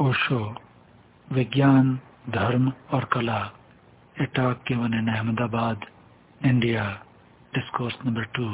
ओशो विज्ञान धर्म और कला एटाक के one in Ahmedabad India discourse number two.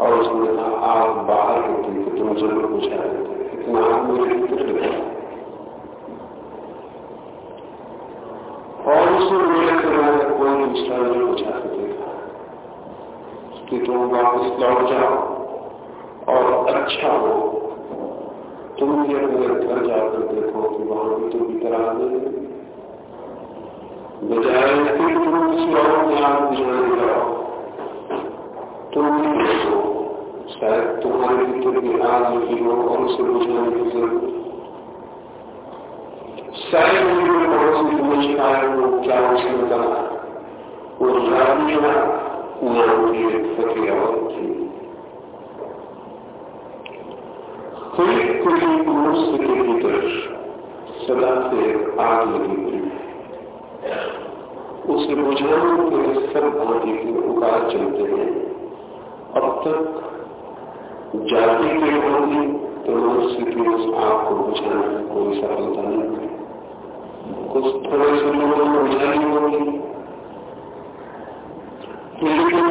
और उसने कहा आप बाहर होती तो तुम ज़रूर पूछा इतना आप मेरे लगा और उसमें मेरे से कोई दूसरा नहीं पूछा कि तुम वापस लौट जाओ और अच्छा हो। तुम भी अपने घर जाकर देखो कि वहाँ भी तुम भीतर आ गए बजाय तुम किसी और के हाथ बुझाने जाओ। तुम भी देखो शायद तुम्हारे भीतर भी आग लगी हो और उसे बुझाने की ज़रूरत शायद मेरे पड़ोसी तुम्हें शिकायत हो क्या उसने कहा वो राबिया नाम की एक औरत थी कोई कोई मनुष्य के भीतर सदा से आग लगी हुई है उसे बुझाने के सब भांति के उपाय चलते हैं। अब तक जाति के होगी तो मनुष्य की उस आग को बुझाने में कोई सफलता नहीं कुछ थोड़े से लोगों को बुझानी होगी। लेकिन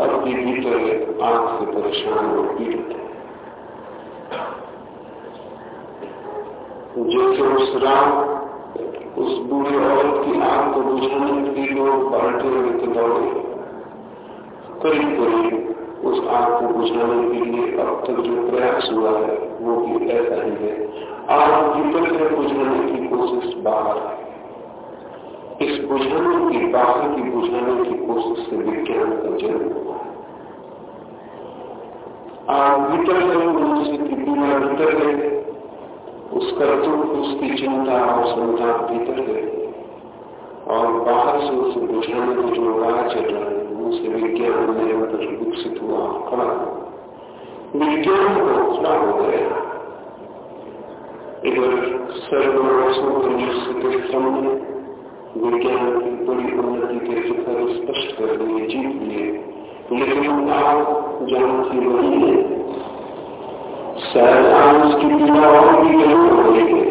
हो भीतर आँख से परेशान और पीड़ित जैसे उस राम, उस बूढ़े औरत की आँख को बुझाने के लिए लोग बाल्टी लेके दौड़े। करीब करीब उस आग को बुझाने के लिए अब तक जो प्रयास हुआ है, वो भी ऐसा ही है। आग भीतर से बुझाने की कोशिश बाहर है। इस बुझाने की, बाहर की बुझाने की कोशिश से विज्ञान का जन्म हुआ आग भीतर से मनुष्य भीतर है। उसका दुख उसकी चिंता और संताप भीतर है। और बाहर से उसे बुझाने की जो राह चल रहा है उनसे विज्ञान निरंतर विकसित हुआ, खड़ा विज्ञान को खड़ा हो गया। इधर सर्ववर्षों के मनुष्य के श्रम में विज्ञान की बड़ी उन्नति के शिखर स्पष्ट कर लिए, जीत लिए। लेकिन आप जानती वही है। शायद आज उसकी पीड़ा और भी नहीं हो रही है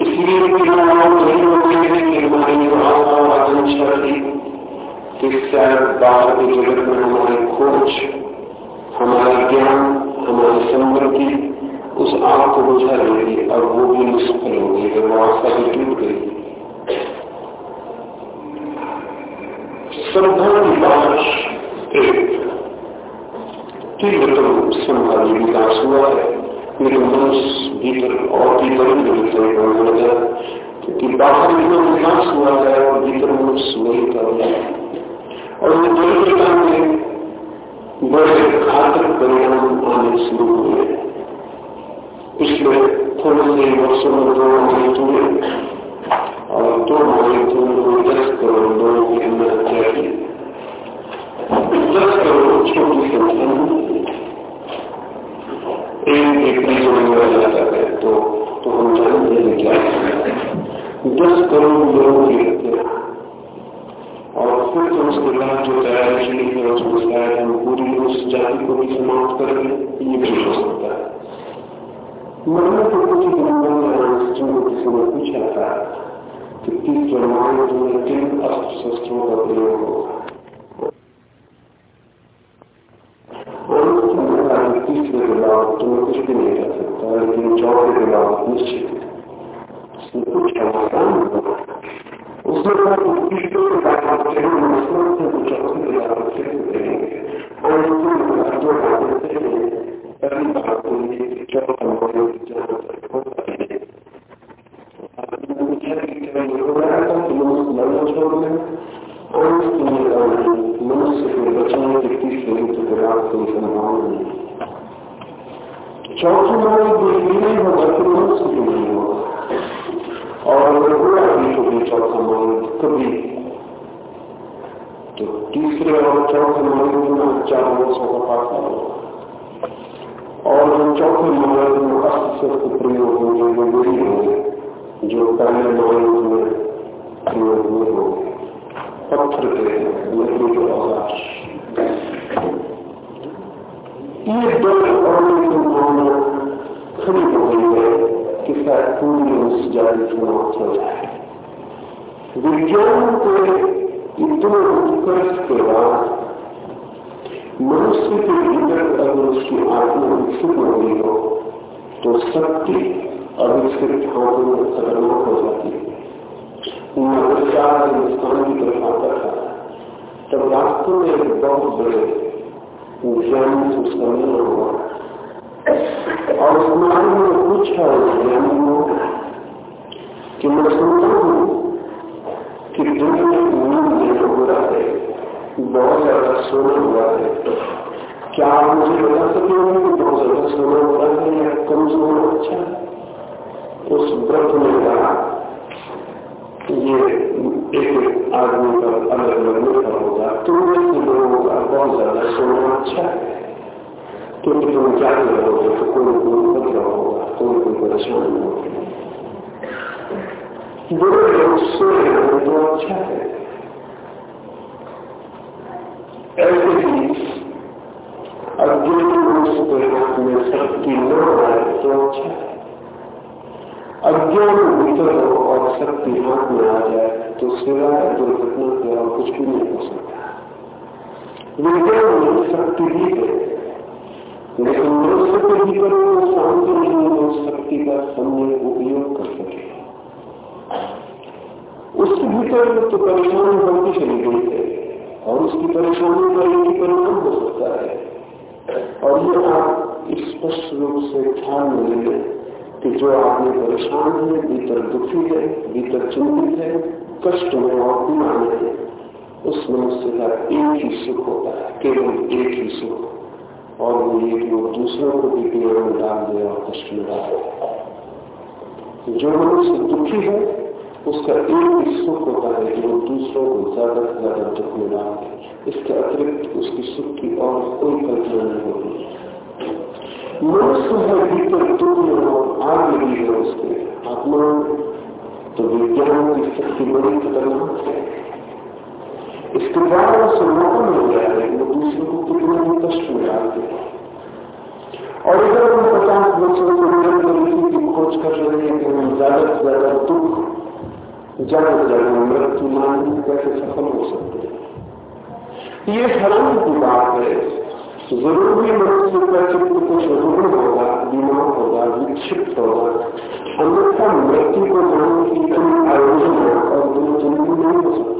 इसलिए पीड़ा और नहीं कि शायद बाहर के जगत में हमारी खोज हमारा ज्ञान हमारी समृद्धि उस आग को बुझा लेगी और वो भी निष्फल हो गई वो आस्था भी टूट गई तीव्रतम संभावी विकास हुआ है लेकिन मनुष्य भीतर और भीतर विकसित होने लगा क्योंकि बाहर इतना विकास हुआ है और भीतर मनुष्य वही कर रहा है और वो दोनों हाँ, में बड़े घातक परिणाम आने शुरू हुए पिछले थोड़े से वर्षों में दो मृत्यु और दो मृत्यु को दस करोड़ लोगों के अंदर चाहिए दस करोड़ छोटी संख्या एक डिग्री जो मेरा जाता है तो हम जानते हैं क्या? दस करोड़ लोगों के तो उसके बाद जो तैयारी चली है और सोचता है हम पूरी उस जाति को भी समाप्त करेंगे ये भी हो सकता है मरने के कुछ दिनों में किसी ने पूछा था कि तीस परमाणु में किन अस्त्र शस्त्रों का प्रयोग होगा तीसरे के बाद तुम्हें कुछ भी नहीं कर सकता, लेकिन चौथे के बाद निश्चित उसने कुछ आसान उसने कहा कि तीसरे के बाद मुस्लिम से कुछ चौथे के बाद फिर करेंगे और जो बातें पहली बात तो ये चौथा मॉडल जहाँ तक हो पाए आपने पूछा कि क्या ये हो रहा था कि लोग लड़ना छोड़ दें और मनुष्य के बचने के तीसरे युद्ध के बाद कोई संभावना नहीं चौथी बात ये नहीं होगा कि मनुष्य को नहीं होगा और अगर पूरा भी को भी चौथा मान कभी तो तीसरे और चौथे मार्ग में चार वर्षों का पाता होगा और जो चौथे मार्ग में अस्त्र शस्त्र प्रयोग होंगे वो वही होंगे जो पहले मार्ग में प्रयोग हुए होंगे पत्थर के लकड़ी के औज़ार ये दो और खड़ी हो गई है कि शायद पूरी उस जाति समाप्त हो जाए विज्ञान के इतने उत्कर्ष के बाद मनुष्य के भीतर अगर उसकी आत्मा विकसित हो गई हो तो शक्ति अविकसित हाथों में खतरनाक हो जाती है नवचार हिंदुस्तान की तरफ़ आता था तब वास्तव में एक बहुत बड़े ज्ञान से उसका मिलना हुआ और उस मार्ग में उस ज्ञानी को कि मैं सुनता हूँ कि नींद में हो रहा है, बहुत ज़्यादा सोना हुआ है। क्या आप मुझे बता सकेंगे कि बहुत ज़्यादा सोना हो रहा है या कम सोना अच्छा है? उस व्रत ने कहा, ये एक आदमी का अलग अलग निर्भर होगा तुम जैसे लोगों का बहुत ज़्यादा सोना अच्छा है। क्योंकि तुम क्या रहोगे तो कोई कोई उपद्रव होगा कोई कोई परेशानी होगी बुरे लोग सो रहे तो अच्छा है ऐसे ही अज्ञानी मनुष्य के हाथ में शक्ति न आए तो अच्छा है अज्ञान भीतर हो और शक्ति हाथ में आ जाए तो सिवाय दुर्घटना के और कुछ भी नहीं हो सकता विज्ञान में शक्ति भी है लेकिन मनुष्य के भीतर वो शांति नहीं उस शक्ति का समय उपयोग कर सके उसके भीतर तो परेशानी बढ़ती चली गई है और उसकी परेशानी का एक परिणाम हो सकता है और ये आप स्पष्ट रूप से ध्यान में ले कि जो आदमी परेशान है भीतर दुखी है भीतर चिंतित है कष्ट में और बीमार है उस मनुष्य का एक ही सुख होता है, केवल एक ही सुख। और वो ये कि वो दूसरों को भी पीड़ा में डाल दे और कष्ट में डाल दे। जो मनुष्य दुखी है, उसका एक ही सुख होता है कि वो दूसरों को ज़्यादा से ज़्यादा दुख में डाल दे। इसके अतिरिक्त उसकी सुख की और कोई कल्पना नहीं होती। मनुष्य है भीतर दुख में और आग लगी है उसके। आत्मा तो विज्ञान की शक्ति बड़ी खतरनाक है। द्वारा उसे मौका मिल गया है, वो दूसरों को कितना भी कष्ट में डालते और इधर हम पचास वर्षों से निरंतर इसी की खोज कर रहे हैं कि हम ज़्यादा से ज़्यादा दुख, ज़्यादा से ज़्यादा मृत्यु मानने कैसे सफल हो सकते हैं। ये हैरान की बात है। ज़रूर भी मनुष्य का चित्त कुछ रुग्ण होगा बीमार होगा, विक्षिप्त होगा। अन्यथा मृत्यु को जानने की आयोजन और जन्म नहीं हो सकता।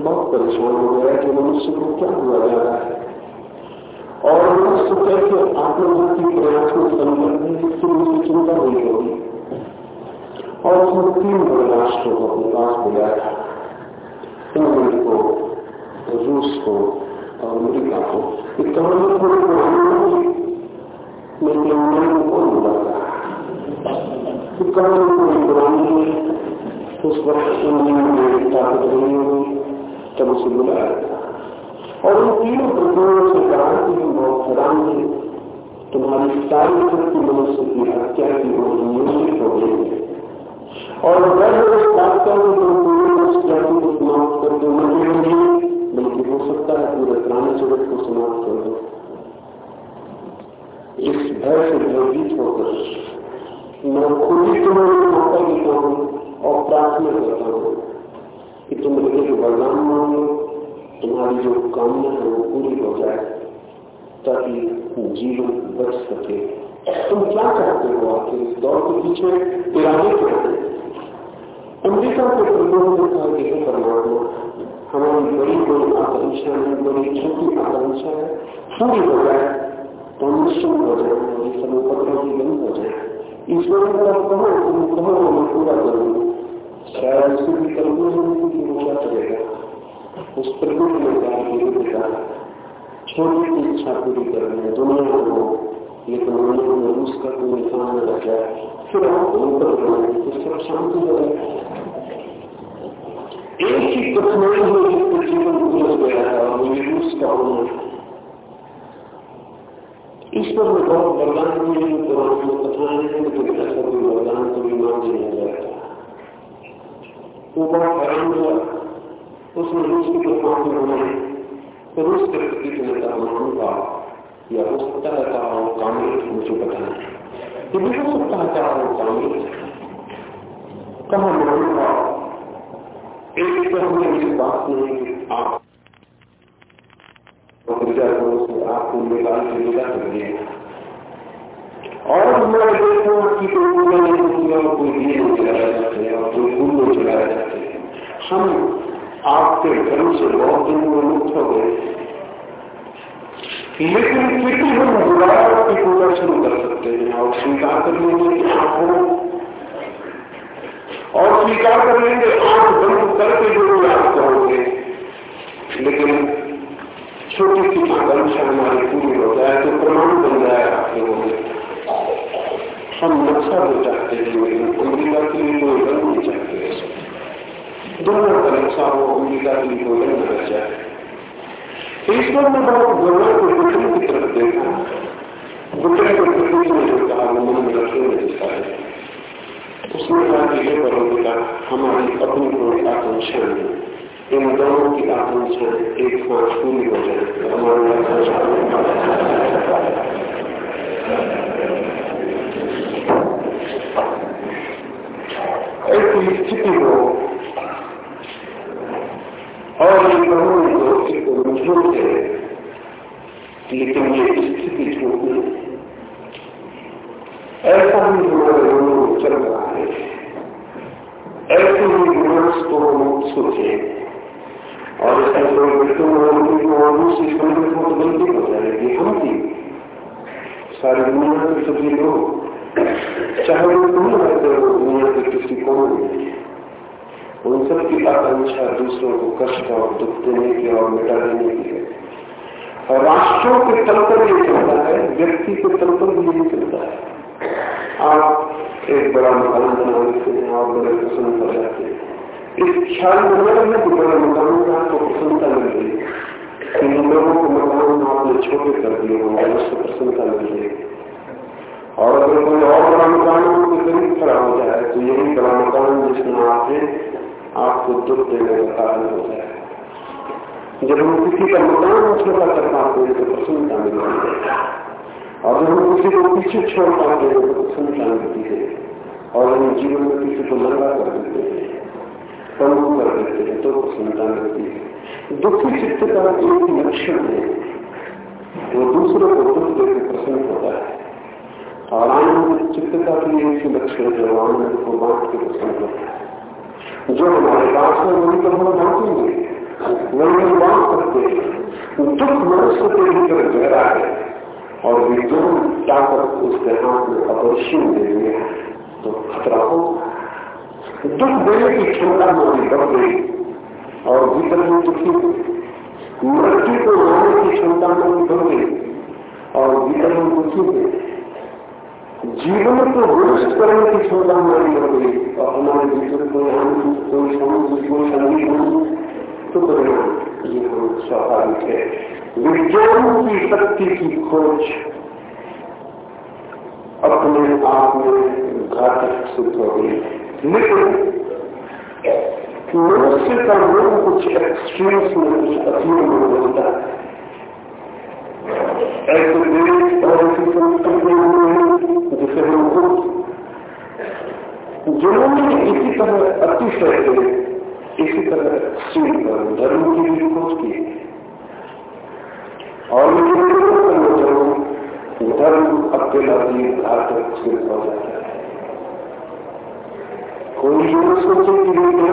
बहुत परेशान हो गया कि मनुष्य को क्या हुआ जा रहा है? और मनुष्य कैसे आत्मवृत्ति प्रयास में संबंध है इससे मुझे चिंता नहीं होगी? और उसने तीन बड़े राष्ट्रों को अपने पास बुलाया था। इंग्लैंड को, रूस को और अमेरिका को। को कौन बुलाता है उस वक्त इंग्लैंड में ताकत नहीं होगी। तब उसे था और उन तीनों प्रतियों से कहा कि हम बहुत हैरान थे तुम्हारी सारी शक्ति मनुष्य की हत्या की वो नियोजित हो। गई और इस बात का तुम पूरे उस को समाप्त कर दो बल्कि हो सकता है पूरे प्राणी जगत को समाप्त कर दो। इस भय से भयभीत होकर मैं खुद ही तुम्हारी माता देता हूँ और प्रार्थना करता हूँ। कि तुम एक वरदान मांगो, तुम्हारी जो कामना है वो पूरी हो जाए, ताकि जीवन बच सके। तुम क्या चाहते हो आखिर इस दौर के पीछे? इरादे क्या है, अमरीका के प्रलोभ ने कहा कि हे परमात्मा, हमारी बड़ी बड़ी आकांक्षा है, बड़ी छोटी आकांक्षा है, पूरी हो जाए तो निश्चित हो जाए और ये सब उपद्रव बंद हो जाए। ईश्वर तरफ़ कहो, तुम कहो, मैं पूरा करूँगा। शायद उसे भी कल्पना नहीं कि करेगा? उस प्रकृति ने कहा कि छोटी सी इच्छा पूरी दुनिया को लेकिन उन्होंने में का कोई निशान न फिर बनाए तो सब शांति हो एक ही कठिनाई जीवन गुजर गया है और वो रूस का होना ईश्वर में बहुत वरदान दिए पुराण में कथाएँ हैं लेकिन ऐसा कोई वरदान नहीं वो बहुत हैरान हुआ। उसने रूस की तूफ़ान में उन्होंने रूस के प्रति नेता महानुभाव या हो सकता है कहा हो कांग्रेस मुझे ये भी हो सकता है। कहा हो कांग्रेस कहा महानुभाव एक तो हमने इस बात नहीं कि आप आपको निकाल के निका कर और मैं देखूँ कि कोई पूरा नहीं कोई दिए नहीं चलाया जाते और कोई फूल नहीं चलाया जाते हम आपके धर्म से बहुत दिन में मुक्त हो गए। लेकिन फिर हम बुराई की पूजा शुरू कर सकते हैं और स्वीकार कर लेंगे कि आप हो। और स्वीकार कर लेंगे आँख बंद करके जो भी आप कहोगे लेकिन छोटी सी आकांक्षा हमारी पूरी हो जाए तो प्रमाण बन जाए आपके होंगे हम नक्शा भी चाहते हैं लेकिन अमरीका के लिए कोई बन नहीं चाहते दोनों परीक्षा हो अमेरिका की भोजन न रह जाए ईश्वर ने बहुत गुणों को बुद्धि की तरफ़ देखा। बुद्धि को पृथ्वी ने जो कहा, वो मन में रखे हुए दिखा है। उसने कहा कि ये परोपिता हमारी अपनी कोई आकांक्षा नहीं इन दोनों की आकांक्षा एक साथ पूरी हो जाए। हमारी ऐसी स्थिति हो और है लेकिन ये स्थिति छोटी ऐसा ही हमारे मनों में चल रहा है ऐसे ही विनाश को हम सोचे और ऐसा कोई दूसरी संगत को गलती हो जाएगी हम भी सारी दुनिया के सभी लोग चाहे वो नहीं रहते हो दुनिया के किसी में उन सब की आकांक्षा दूसरों को कष्ट और दुख देने की और मिटा देने की है। राष्ट्रों के तल पर ये चलता है, व्यक्ति के तल पर भी यही चलता है। आप एक बड़ा मकान बना लेते हैं आप बड़े प्रसन्न हो जाते हैं। इस ख्याल में बड़े मकान में खड़ा हो जाए तो यही बड़ा मकान जिसमें आपने आपको दुख देने का कारण हो। जाए जब हम किसी का मकान छोटा कर पाते हैं तो प्रसन्नता मिलती है और जब हम किसी को पीछे छोड़ पाते हैं तो प्रसन्नता मिलती है। और हम जीवन में किसी को लंबा कर देते हैं प्रमुख कर देते हैं तो प्रसन्नता मिलती है। दुखी चित्त का एक लक्षण है, वो दूसरों को दुख देकर प्रसन्न होता है। और आनंद चित्त का एक लक्षण है वो आनंद को बांट के होता है जो हमारे पास है, वही तो हम बांटेंगे वही हम बांट सकते हैं। दुख मनुष्य के भीतर गहरा है, और विज्ञान ताकत उसके हाथ में अपरिशीम दे दिया तो खतरा हो। दुख देने की क्षमता हमारी बढ़ गई, और भीतर में दुखी मृत्यु को लाने की क्षमता हमारी बढ़ गई, और भीतर में दुखी जीवन को विनष्ट करने की क्षमता हमारी बढ़ गई और हमारे भीतर कोई आनंद कोई समझ कोई नहीं तो परिणाम ये हम स्वाभाविक है। विज्ञान की शक्ति की खोज अपने आप में घातक सिद्ध हो गई। लेकिन मनुष्य का मन कुछ एक्सट्रीम्स में कुछ अधीन में होता है। जिसे हम जिन्होंने इसी तरह अतिशय इसी तरह धर्म की भी खोज की और धर्म अकेला भी घातक हो जाता है कोई ये सोचे कि है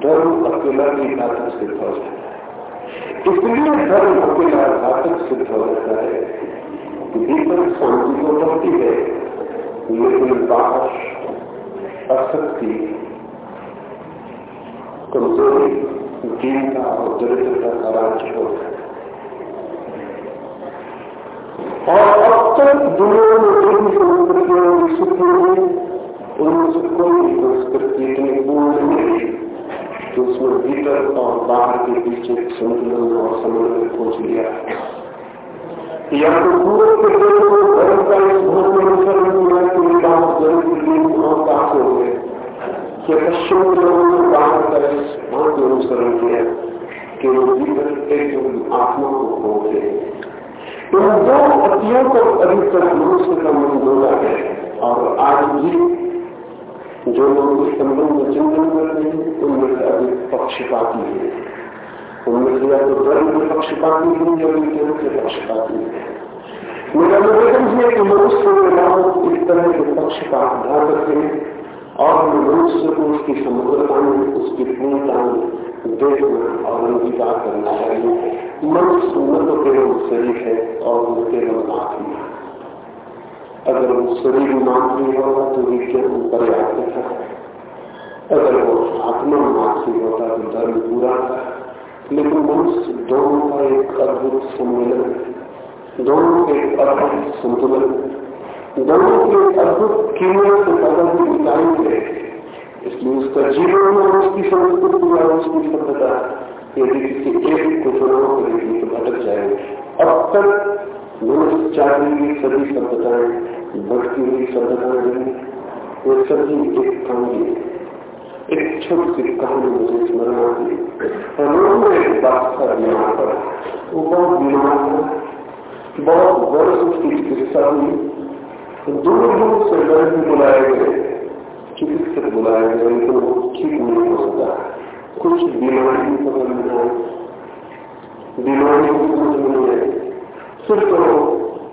धर्म अकेला भी घातक सिद्ध हो जाता है। इसलिए धर्म अकेला घातक सिद्ध हो जाता है? भीतर शांति को बढ़ती है? लेकिन बाहर अशक्ति कमज़ोरी, दीनता और दरिद्रता का राज्य हो और अब तक दुनिया में उनमें से कोई संस्कृति इतनी पूर्ण नहीं कि उसमें भीतर और बाहर के बीच एक संतुलन और समन्वय खोज लिया। या तो पूरे के का इस भोग में कि ज़रूर और पास हो गए। कि पश्चिम लोगों ने बाहर का इस भाव अनुसरण किया, कि वो भीतर एक आत्मा को खो गए इन दो पतियों को अभी तक मनुष्य का मन डोला है, और आज भी जो लोग इस संबंध में चिंतन कर रहे हैं, उनमें से अधिक पक्षपाती है। उनमें से या तो धर्म के पक्षपाती है, या विज्ञान के पक्षपाती है। मेरा निवेदन है कि मनुष्य के नाम इस तरह के पक्षपात ध्यान रखें और मनुष्य को उसकी समुद्रता में, उसकी पूर्णता में देखना और अंगीकार करना चाहिए। मनुष्य न तो केवल शरीर है और न केवल आत्मा अगर वो शरीर मानवी होगा तो विज्ञान पर्याप्त था। अगर वो आत्मा मानसी होता तो धर्म पूरा था। लेकिन मनुष्य दोनों का एक अद्भुत सम्मेलन, दोनों के एक अद्भुत संतुलन, दोनों की अद्भुत कीमत पता भी बताएँगे। इसलिए उसका जीवन में उसकी संस्कृति या उसकी सभ्यता यदि किसी एक को चुनाव करेगी तो भटक जाएगी। अब तक मनुष्य चाहती सभी सभ्यताएँ बढ़ती हुई सभ्यताएँ रही। वो सभी एक कहानी, एक छोटी सी कहानी मुझे स्मरण आती रोम में एक था बीमार पर वो बहुत बीमार था बहुत वर्ष उसकी चिकित्सा हुई। तो दूर दूर से वैद्य बुलाए गए। चिकित्सक बुलाए गए वो ठीक नहीं हो सकता कुछ बीमारी पकड़ में आए बीमारी समझ में नहीं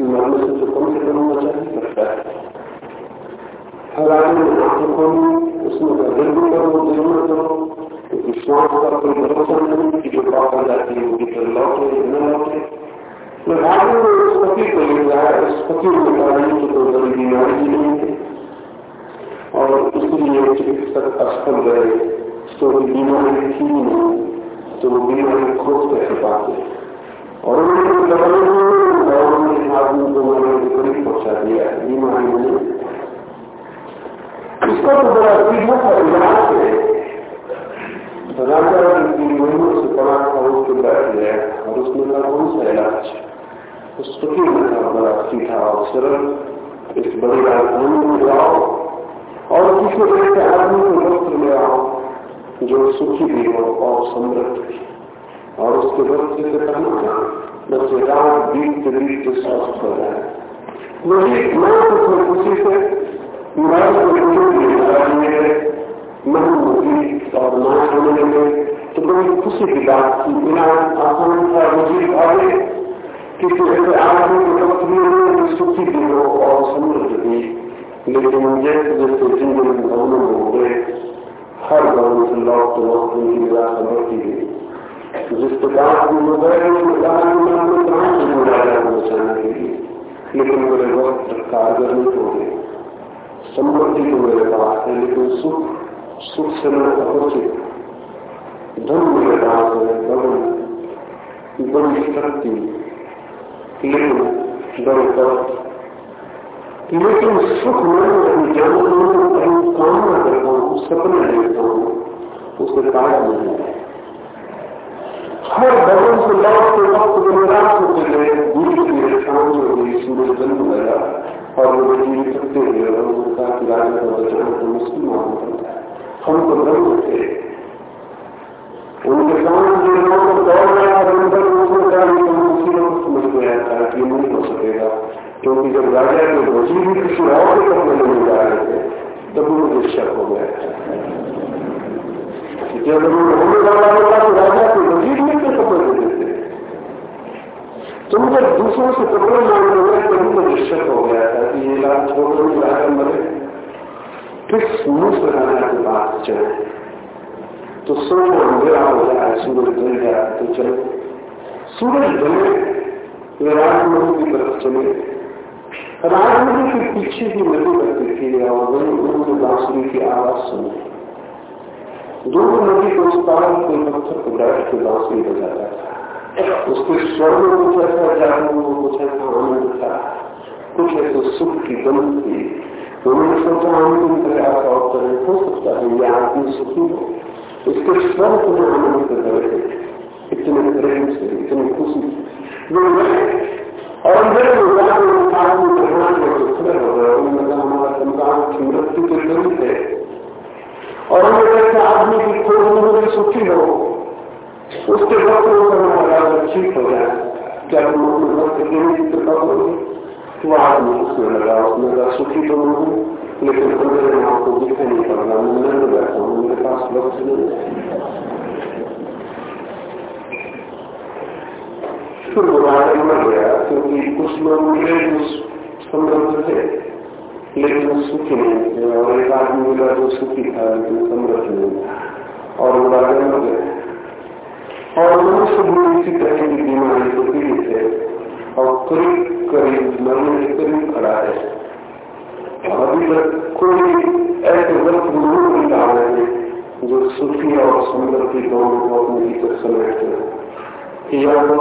है मरने से तो कम से कम बचा ही सकता है हर आदमी आँखों खोली उसमें दिल भी करो में करो। क्योंकि श्वास का कोई भरोसा नहीं कि जो बात आ जाती है, वो भीतर लौटे न लौटे। तो में को ले रहा है को बताने की कोई बड़ी बीमारी नहीं है और इसलिए चिकित्सक असफल गए तो बीमारी थी नहीं तो वो बीमारी खोज कैसे पाते और उन्होंने में इसका तो बड़ा सीधा सा इलाज है राजा की महीनों से पड़ा था उसके बैठ गया और उसने कहा कौन सा इलाज उस फकीर का बड़ा सीधा और सरल इस बड़ी राजधानी में जाओ और किसी ऐसे आदमी को वस्त्र ले आओ, जो सुखी भी हो और समृद्ध भी और उसके बच्चे से कहना बच्चे रात बीतते बीतते स्वस्थ हो। जाए वही मैं तो खुशी से मैं मेरे मन मुझी और तो बड़ी खुशी की बात थी। बिना आसान था मुझे आगे किसी ऐसे आदमी को सुखी भी हो और समृद्ध भी। लेकिन जैसे जैसे ज़िंदगी भवनों हो गए, हर भवन से लौटते वक्त उनकी निराशा बढ़ती गई। जिस में कहा कि जाना लिए लेकिन मेरे वक्त कारगर नहीं हो गए समृद्धि तो मेरे पास है लेकिन सुख सुख से मैं अपरिचित धन मेरे पास है शक्ति लेकिन लेकिन सुख में जानवर में कहीं कामना करता हूँ सपने देखता हूँ उसे पाया नहीं हर भवन से लौट के वक्त होते गए हो गई सूरज गया। और वो सकते हुए उन्होंने कि का बचाना तो मुश्किल पड़ता है। हम तो उनके सामने जो लोग दौड़ था अंदर उसी लोग समझ गया। था कि नहीं हो सकेगा। क्योंकि जब राजा के वज़ीर भी किसी और के कपड़े लेने जा रहे थे, तब मुझे शक हो गया। जब उन्होंने होता तो राजा के वज़ीर में के कपड़े देते थे तुम जब दूसरों से कपड़े मांगने गए तभी मुझे शक हो गया था कि ये लाभ छोड़कर राजा मरे किस से राजा के पास चले तो सोना अंधेरा हो जाए सूरज ढल जाए तो चले सूरज ढले वे राजमहल की तरफ़ चले राजमहल के पीछे ही नदी बहती थी और वही उन्होंने बांसुरी की आवाज़ सुनी दोनों नदी को उस पार कोई पत्थर को बैठ के बांसुरी बजाता था उसके स्वर में कुछ ऐसा जादू कुछ ऐसा आनंद था। कुछ ऐसे सुख की गंध थी। उन्होंने सोचा अंतिम प्रयास और करें हो सकता है, ये आदमी सुखी हो। इसके स्वर तुम्हें आनंद कर रहे इतने प्रेम से, इतनी खुशी और मेरे में को को हो की मृत्यु के थे और हमें ऐसे आदमी की खोज में सुखी हो। उसके वक्त ठीक हो जाए क्या तुम अपने वक्त की कृपा करोगे वो आदमी उसमें लगा उसने कहा सुखी तो नहीं हूँ, लेकिन अंदर में आपको दिखाई नहीं पड़ रहा। मैं नहीं बैठा हूँ, मेरे पास वक्त नहीं फिर बुराई मर गया, क्योंकि कुछ लोग मिले जो समृद्ध थे लेकिन सुखी नहीं थे, और एक आदमी मिला जो सुखी था, लेकिन समृद्ध नहीं था और वो मर गए और मनुष्य भी इसी तरह की बीमारी को पीड़ित है और करीब करीब मरने के करीब खड़ा है। अभी तक कोई ऐसे वक्त नहीं मिला है जो सुखी और समृद्धि दोनों को अपने भीतर समेटते हैं या तो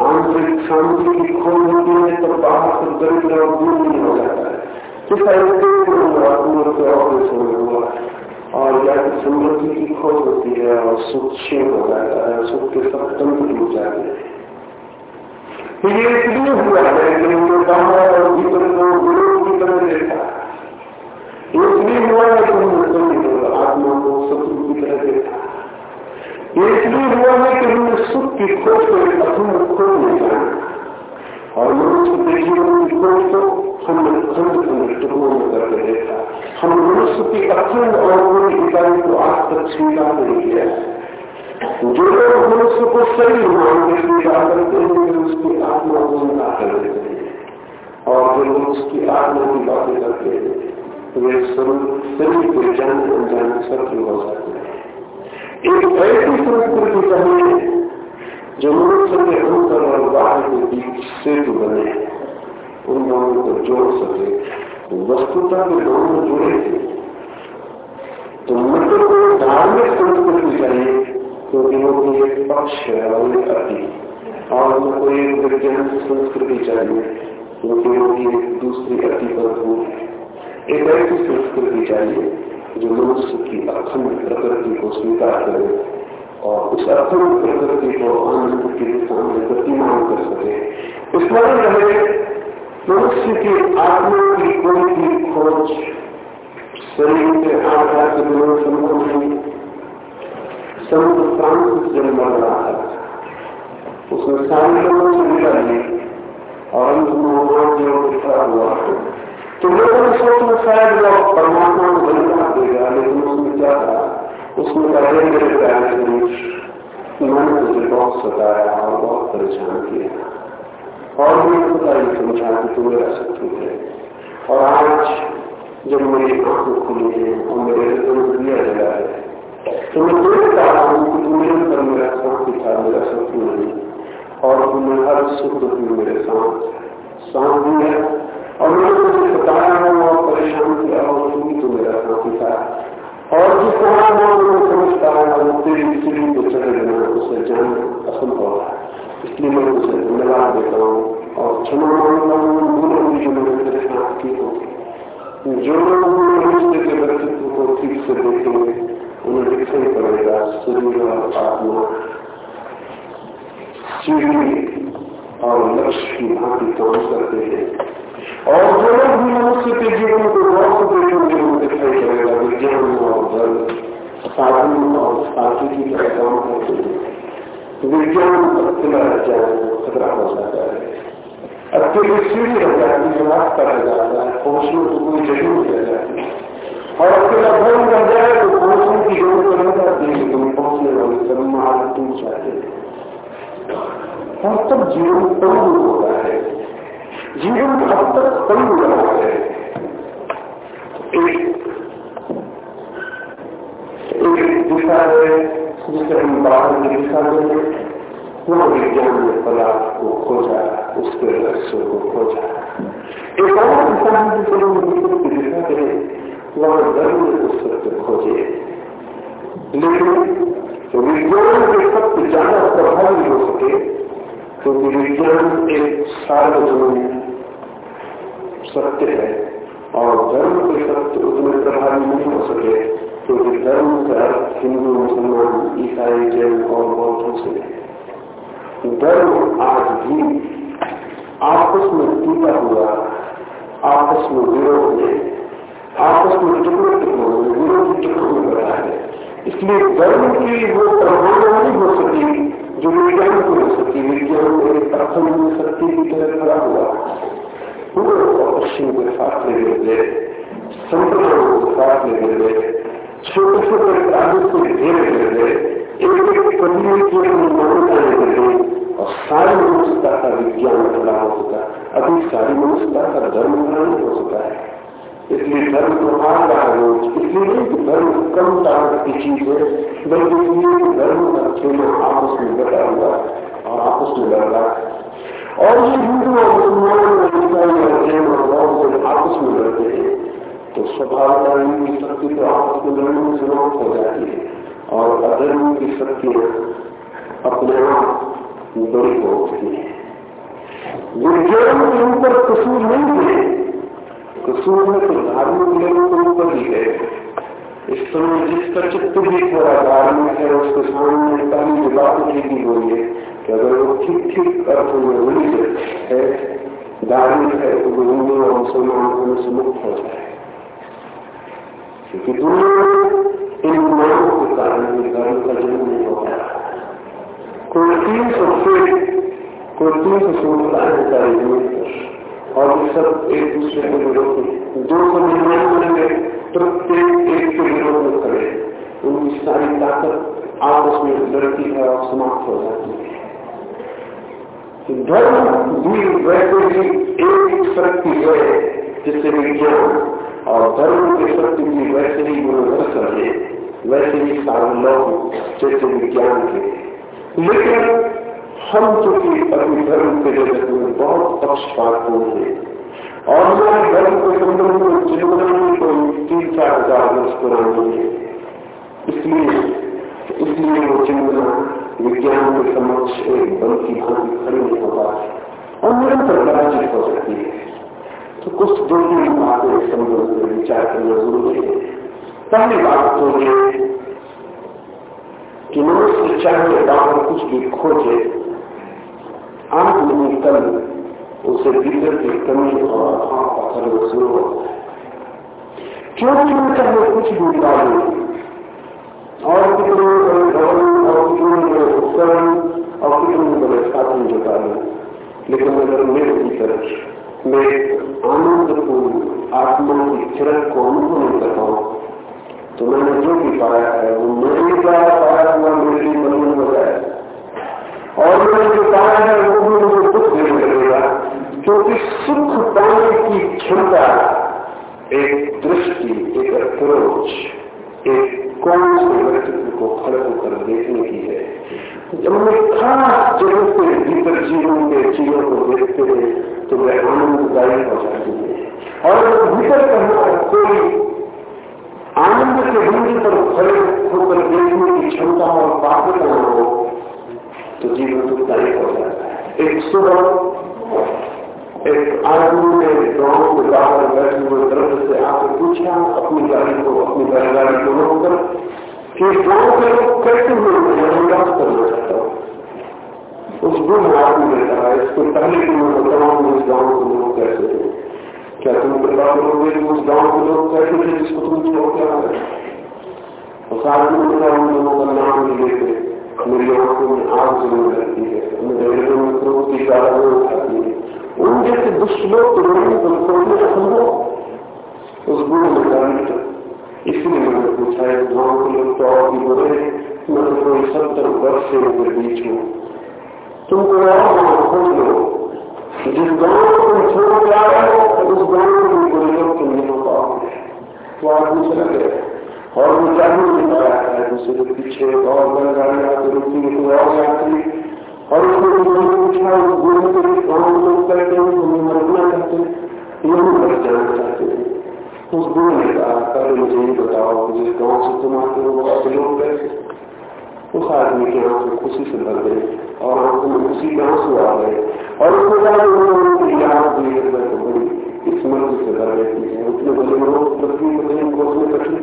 आंतरिक शांति की खोज होती है तो बाहर से दरिद्र और दूर नहीं हो जाता है। ऐसे ऑपरेशन हुआ और या तो समृद्धि की खोज होती है और सुख क्षीण हो जाता है, सुख के सब तंत्र जाते हैं। ये इसलिए हुआ है कि बाहर और भीतर को की तरह देखा इसलिए हुआ है कि आत्मा को शत्रु की तरह देखा। ये इसलिए हुआ है कि हमने सुख की खोज को अखंड खोज नहीं जाना और मनुष्य जीवन की को हमने खंड टुकड़ों में करके देखा हम मनुष्य की अखंड और पूरी इकाई को आज तक स्वीकार नहीं किया जो लोग मनुष्य को सही मान के स्वीकार करते हैं, वे उसकी आत्मा को इनकार कर देते हैं और जो लोग उसकी आत्मा की बातें करते हैं वे शरीर को जान अनजान शत्रु हो जाते हैं। एक ऐसी संस्कृति चाहिए जो मनुष्य के अंतर और बाहर के बीच सेतु बने, उन दोनों को जोड़ सके। वस्तुता के दोनों जुड़े थे। तो मित्र को धार्मिक संस्कृति चाहिए, क्योंकि वो कोई एक पक्ष है और एक अति। और उनको एक वैज्ञानिक संस्कृति चाहिए, क्योंकि वो एक दूसरी अति पर हो। एक ऐसी संस्कृति चाहिए, जो मनुष्य की अखंड प्रकृति को स्वीकार करे। और उस अखंड प्रकृति को आनंद के सामने गतिमान कर सके। स्मरण रहे मनुष्य की आत्मा की कोई भी खोज, शरीर के आधार के बिना संभव नहीं मर रहा था उसने सारे लोगों से मिला ली और जो खड़ा हुआ है। तो लोगों ने सोचा शायद वो परमात्मा को बलिदान देगा, लेकिन उसने क्या कहा कहा मेरे प्यारे पुरुष मैंने मुझे बहुत सताया और बहुत परेशान किया और मैं पता ही समझा कि तू मेरा शत्रु है? और आज जब मेरी आँखें खुली है और मेरे हृदय में दिया जला है तो मैं देखता हूँ कि तू निरंतर मेरा साथी था मेरा शत्रु नहीं? और तुमने हर सुख में मेरे साथ साथ दिया और मैंने तुझे बताया हूँ और परेशान किया और तू भी तो मेरा साथी था और जिस तरह मैं समझता है वो तेरी सीढ़ी को चढ़े देना उसे जान असंभव है, इसलिए मैं उसे धन्यवाद देता हूँ और क्षमा माँगता हूँ। दोनों भी जो मैंने तेरे साथ की हो जो लोग रिश्ते के व्यक्तित्व को ठीक से देखेंगे, उन्हें दिखाई पड़ेगा शरीर और आत्मा। सीढ़ी और लक्ष्य की भांति काम करते हैं। और जो लोग भी मनुष्य के जीवन को गौर से देखेंगे वो दिखाई पड़ेगा विज्ञान और साधन और साथी का काम करते हैं। विज्ञान रह जाए, खतरा हो जाता है। अकेले सीढ़ी रह जाती है, रास्ता रह जाता है, पहुँचने को कोई नहीं रह जाती। और अकेला धर्म रह जाए तो पहुँचने की ज़रूरत रह जाती है लेकिन पहुँचने वाले सब मार्ग टूट जाते हैं। और तब जीवन तंग होता है। जीवन कई रहा है एक दिशा है जिसे हम बाहर की दिशा में वो विज्ञान ने पदार्थ को खोजा उसके लक्ष्य को खोजा एक और दिशा है जिसे हम विद्युत की दिशा करें वह धर्म ने उस सत्य खोजे लेकिन विज्ञान के सत्य ज़्यादा प्रभावी हो सके तो विज्ञान एक सार्वजनिक सत्य है। और धर्म के सत्य उतने प्रभावी नहीं हो सके, क्योंकि धर्म का अर्थ हिंदू, मुसलमान, ईसाई, जैन और बौद्धों से धर्म आज भी आपस में टूटा हुआ, आपस में विरोध में आपस में टुकड़े टुकड़ों में विरोधी टुकड़ों में बना है। इसलिए धर्म की वो प्रभाव नहीं हो सकी, जो विज्ञान को हो सकी। विज्ञान एक प्रथम शक्ति की तरह खड़ा हुआ। के साथ में गिर संप्रदायों के साथ में गिर गए छोटे छोटे कार्यों से घेरे गिर गए एक एक कम्युनिटी में मान्यताएँ गिर गई और सारी मनुष्यता का विज्ञान खड़ा हो चुका अभी सारी मनुष्यता का धर्म नहीं हो चुका है इसलिए धर्म तो आ रहा है इसलिए कि धर्म कम ताकत की चीज़ है बल्कि धर्म का खेल आपस में बटा हुआ और आपस में लड़ रहा है और ये हिंदू और मुसलमान और ईसाई और जैन और बौद्ध जब आपस में लड़ते हैं तो स्वभाव की शक्ति तो आपस में लड़ने में समाप्त हो जाती है। और अधर्म की शक्ति अपने आप बड़ी हो उठती है। विज्ञान के ऊपर कसूर नहीं है। कसूर में तो धार्मिक लोगों के ऊपर ही है। इस समय जिसका चित्त भी थोड़ा धार्मिक है, उसके सामने पहली बात उठेगी वो ठीक ठीक अर्थ में उन्नीत है धार्मिक है तो वो हिंदू और मुसलमान होने से मुक्त हो जाए। क्योंकि दुनिया इन गुनाहों के कारण धर्म का जन्म नहीं हो पाया। कोई तीन सौ से कोई तीन सौ सोलह ज़मीन और ये सब एक दूसरे के विरोध दो सौ निन्यानवे प्रत्येक एक के विरोध में खड़े उनकी सारी ताकत आपस में लड़ती है और समाप्त हो जाती है। धर्म भी वैसे ही एक शक्ति है जिससे विज्ञान और धर्म की शक्ति भी वैसे ही यूनिवर्सल है वैसे ही सार्वलौकिक जैसे विज्ञान के। लेकिन हम चूँकि अपनी धर्म के जगत में बहुत पक्षपातपूर्ण है, और मैं धर्म के संबंध में जीवन में कोई तीन चार हज़ार वर्ष पुरानी है, इसलिए इसलिए वो चिंतना विज्ञान के समक्ष एक बल की भांति खड़ी नहीं हो। पाती और निरंतर पराजित हो सकती है। तो कुछ दो तीन बातें संबंध में विचार करना ज़रूरी है। पहली बात तो ये कि मनुष्य चाहे बाहर कुछ भी खोजे आज नहीं कल उसे भीतर की कमी और अभाव का करना शुरू है। क्योंकि उनका कुछ भी डालू और कितने और कितने बड़े उपकरण और कितने बड़े साधन लेकिन अगर मेरे भीतर मैं आनंदपूर्ण आत्मा की किरण को अनुभव नहीं कर पाऊँ तो मैंने जो भी पाया है, वो मेरे द्वारा पाया हुआ मेरे लिए बंधन हो जाए और मैंने जो पाया है, वो भी मुझे दुख देने लगेगा, क्योंकि सुख पाने की क्षमता एक दृष्टि, एक अप्रोच एक कौन से व्यक्तित्व को खड़े होकर देखने की है जब मैं खास जगह से भीतर जीवन के चीज़ों को देखते हैं तो वे आनंददायी हो जाती है और भीतर करना कोई आनंद के बिंदु पर खड़े होकर देखने की क्षमता और पात्रता हो तो जीवन दुखदायी हो जाता है। एक सुबह एक आदमी ने गाँव के बाहर बैठे हुए दर्द से आकर पूछा, अपनी गाड़ी को, अपनी बैलगाड़ी को रोककर कि गाँव के लोग कैसे मैं अंदाज करना चाहता हूँ। उस बुढ़ आदमी ने कहा, इसको पहले कि मैं बताऊँ उस गाँव के लोग कैसे थे। क्या तुम बता करोगे कि उस गाँव के लोग कैसे थे जिसको तुम छोड़ के आ गए उस आदमी ने कहा, उन लोगों का नाम नहीं लेते। मेरी आँखों में आग ज़रूर रहती है। मेरे की है। उन जैसे दुष्लोक रोने को छोड़ने संभव उस गुरु ने कहा, इसलिए मैंने पूछा है के लोग तो और भी बुरे मैं तो कोई सत्तर वर्ष से उनके बीच हूँ। तुम कोई और गाँव खोज लो जिस गाँव को तुम छोड़ के आ रहे हो, उस गाँव में भी बुरे लोग तुम नहीं हो पाओगे। तो आदमी चला गया। और वो जाने नहीं पाया है, दूसरे के पीछे और बैलगाड़ी आती रुकी कोई और यात्री। और उस गुरु के लिए कौन लोग कहते हैं तुम्हें मरना चाहते हैं जाना चाहते हैं उस गुरु ने कहा मुझे ये बताओ जिस गाँव से तुम आते हो लोग कैसे उस आदमी के आँसू खुशी से भर गए और आँखों में खुशी के आँसू आ गए और उसने कहा उन्होंने याद है तो बड़ी से भर रहती है उतने बड़े लोग पृथ्वी कहीं कठिन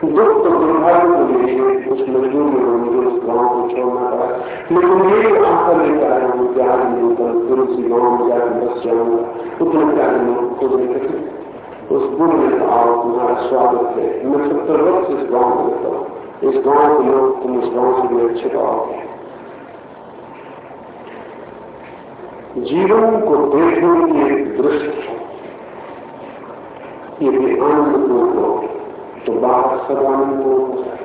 तो दुर्भाग्य के लिए कुछ मजदूर में होंगे उस गाँव को छोड़ना पड़ा लेकिन ये आंखा लेकर आए हूँ कि आज मैं कल उसी गाँव में जाकर बस जाऊँगा उतने प्यारे लोग खोज नहीं उस गुरु ने कहा तुम्हारा स्वागत है मैं सत्तर वर्ष इस गाँव में रहता हूँ इस गाँव के लोग तुम इस गाँव से भी अच्छे पाओगे जीवन को देखने की एक दृष्टि ये भी आनंदपूर्ण हो तो बाहर सब आनंदपूर्ण हो जाए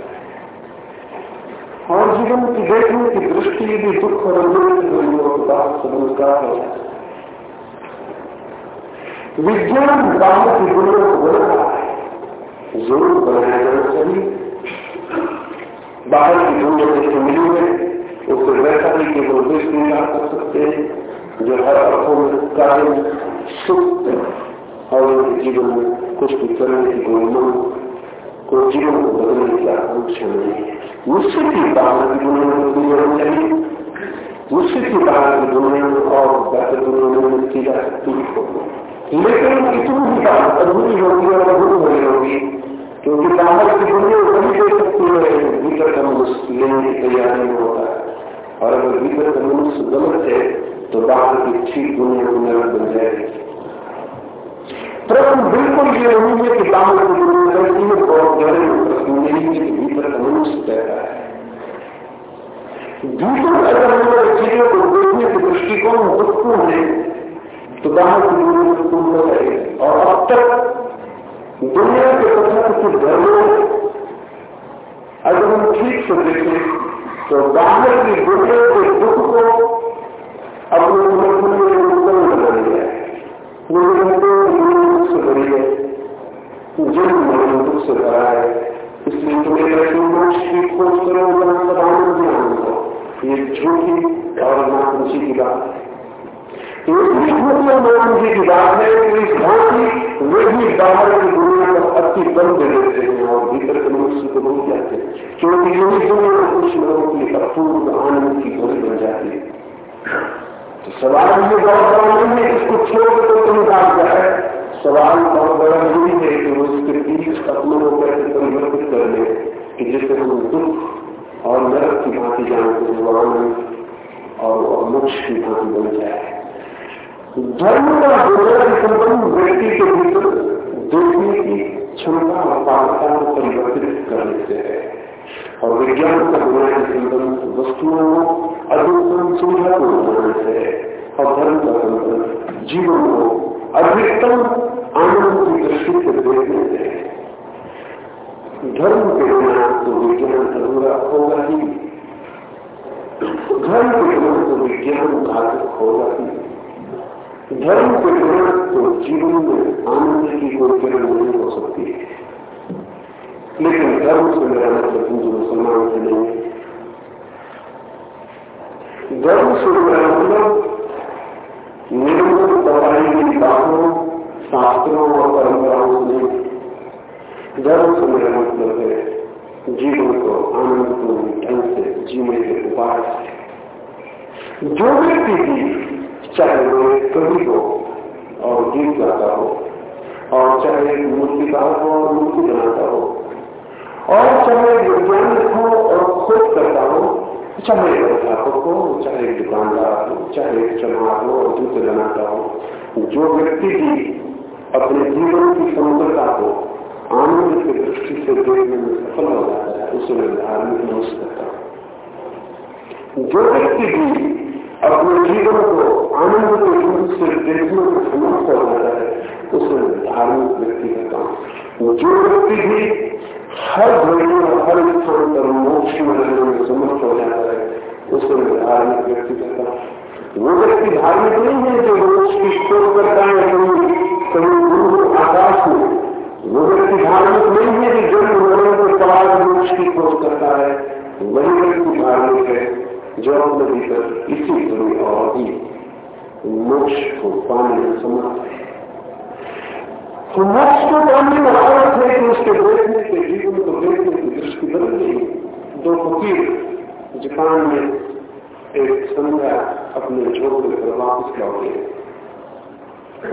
और जीवन की देखने की दृष्टि यदि दुख और के संस्कार हो। विज्ञान बाहर की दुनिया को बना रहा है। ज़रूर बनाया जाना चाहिए। बाहर की दुनिया जैसे मिली है उसे वैसा ही केवल वे स्वीकार कर सकते हैं, जो हर अर्थों में कार्य सुख और उनके जीवन में कुछ भी करने की कोई कोई जीवन को बदलने की आकांक्षा नहीं है। निश्चित ही बाहर की दुनिया में भी होना चाहिए निश्चित ही बाहर की दुनिया में और बेहतर दुनिया में की जा सकती है। लेकिन इतनी ही बात अधूरी होगी और अधूरी हो रही होगी क्योंकि बाहर की दुनिया वही दे सकती है भीतर का मनुष्य लेने की तैयारी में होता है और अगर भीतर का मनुष्य गलत है तो बाहर की ठीक दुनिया दुनिया बन जाएगी प्रश्न बिल्कुल ये नहीं है कि बाहर की दुनिया रहती है बहुत गहरे प्रश्न नहीं है कि भीतर मनुष्य कहता है। भीतर अगर हमारे चीज़ों को देखने के दृष्टिकोण दुखपूर्ण है तो बाहर की में पूर्ण हो जाएगी और अब तक दुनिया के कथा कुछ धर्मों अगर हम ठीक से देखें तो बाहर की दुनिया के दुख को अपने जन्म मरण दुख से भरा है इसलिए तुम्हें मोक्ष की खोज करो जहाँ सब आनंद ही ये झूठी और नामची की बात है। नामची की बात है कि इस भांति वे बाहर की दुनिया को अति दे देते हैं और भीतर के मनुष्य को भूल जाते। हैं क्योंकि यही दुनिया कुछ लोगों की अपूर्व आनंद की गोली बन जाती है। तो सवाल ये बहुत नहीं है इसको छोड़ तो तुम जाए सवाल बहुत बड़ा नहीं है कि वो बीच अपनों को कैसे परिवर्तित कर ले, कि जिससे हम दुख और नरक की भांति जानते हैं और मोक्ष की भांति बन जाए। धर्म का बुनियादी संबंध व्यक्ति के भीतर देखने की क्षमता और पात्रता को परिवर्तित करने से है। और विज्ञान का बुनियादी संबंध वस्तुओं को अधिकतम सुविधा को बनाने से और धर्म का संबंध जीवन को अधिकतम आनंद की दृष्टि से देखने से धर्म के बिना तो विज्ञान अधूरा होगा ही। धर्म के बिना तो विज्ञान घातक होगा ही। धर्म के बिना तो जीवन में आनंद की कोई किरण नहीं हो सकती। है लेकिन धर्म से मेरा मतलब हिंदू मुसलमान से नहीं। धर्म से मेरा मतलब निरंतर दवाई की बातों शास्त्रों और परंपराओं से धर्म से मेरा मतलब है जीवन को आनंदपूर्ण ढंग से जीने के उपाय जो व्यक्ति भी चाहे वो कवि हो और गीत गाता हो। और चाहे मूर्तिकार हो और मूर्ति बनाता हो। और चाहे वैज्ञानिक हो और खोज करता हो चाहे एक अध्यापक हो चाहे दुकानदार हो चाहे एक चमार हो और जूते बनाता हो जो व्यक्ति भी अपने जीवन की सुंदरता को आनंद की दृष्टि से देखने में सफल हो जाता है उसे मैं धार्मिक मनुष्य करता हूँ जो व्यक्ति भी अपने जीवन को आनंद के रूप से देखने में समर्थ हो जाता है उसे धार्मिक व्यक्ति कहता हूँ जो व्यक्ति भी हर घड़ी और हर स्थान पर मोक्ष में रहने में समर्थ हो जाता है। उसे धार्मिक व्यक्ति कहता हूँ। वो व्यक्ति धार्मिक नहीं है जो मोक्ष की खोज करता है कभी कभी दूर आकाश में। वो व्यक्ति धार्मिक नहीं है कि जन्म मरण के बाद मोक्ष की खोज करता है। वही व्यक्ति धार्मिक है जो अपने भीतर इसी तरह और भी मोक्ष को पाने में समर्थ है। तो मोक्ष को पाने में अर्थ है कि उसके देखने के जीवन को देखने की दृष्टि बदल गई दो फकीर जापान में एक संध्या अपने झोपड़े पर वापस लौटे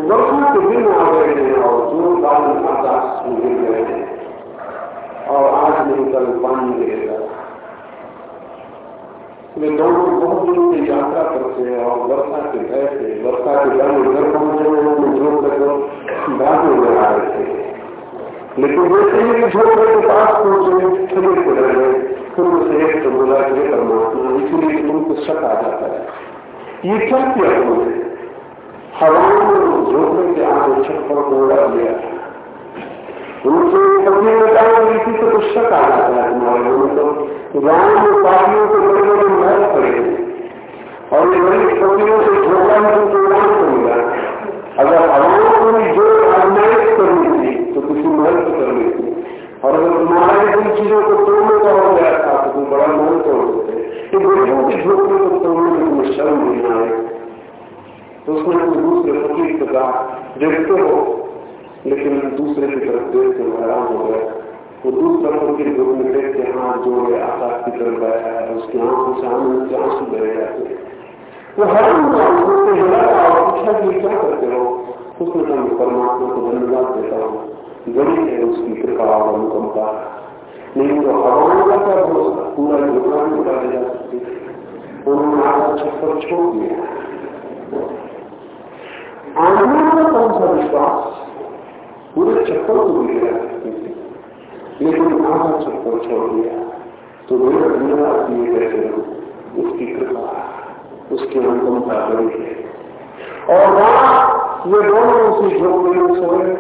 वर्षों के दिन आ गए हैं और जो बादल आकाश में गिर गए हैं। और आज नहीं कल पानी गिरेगा वे दोनों बहुत दिन से यात्रा करते हैं और वर्षा के भय से, वर्षा के में घर पहुँचे में उन्हें झोंक कर भागने में आ रहे थे लेकिन जैसे ही झोंकने के पास पहुँचे थमे पड़ रहे फिर उसे एक तो बोला कि परमात्मा इसीलिए उनको शक आ जाता है। ये क्या किया उन्होंने? हवाओं में झोंकने के आगे छप्पर को उड़ा दिया। उनसे पत्नी ने कहा इसी से शक आ जाता है तुम्हारे तो। गाँव में पार्टियों के बड़े बड़े महल पड़े। और ये बड़ी पत्नियों से झोंका में तुमको उड़ान को मिला अगर हवाओं को भी जो आजमाइश करनी थी तो किसी महल को करनी थी और अगर तुम्हारे इन चीज़ों को तोड़ने का हो गया था तो तुम बड़ा महल तोड़ देते। तो बेटियों के झोंकने को तोड़ने में तुम्हें शर्म नहीं आए। तो उसने अपने दूसरे फकीर को कहा, देखते हो, लेकिन दूसरे की तरफ़ देख के हैरान हो गया। वो दूसरा फकीर जो में देख के हाथ जोड़े, आकाश की तरफ़ गया है उसकी आँखों से आनंद के आँसू बह जाते वो हैरान हुआ उसने कि क्या करते हो? उसने कहा मैं परमात्मा को धन्यवाद देता हूँ बड़ी है उसकी कृपा और अनुकंपा। नहीं तो हवाओं का क्या भरोसा पूरा झोपड़ा भी उड़ा ले जा सकती उन्होंने आधा छप्पर छोड़ दिया। आनंद में कौन सा विश्वास? पूरे चक्कर को भी गिरा लेकिन आधा चक्कर छोड़ दिया। तो मेरा धन्यवाद दिए कैसे उसकी कृपा, उसकी अनुकंपा बड़ी है। और रात ये दोनों उसी झोंपड़े में सोए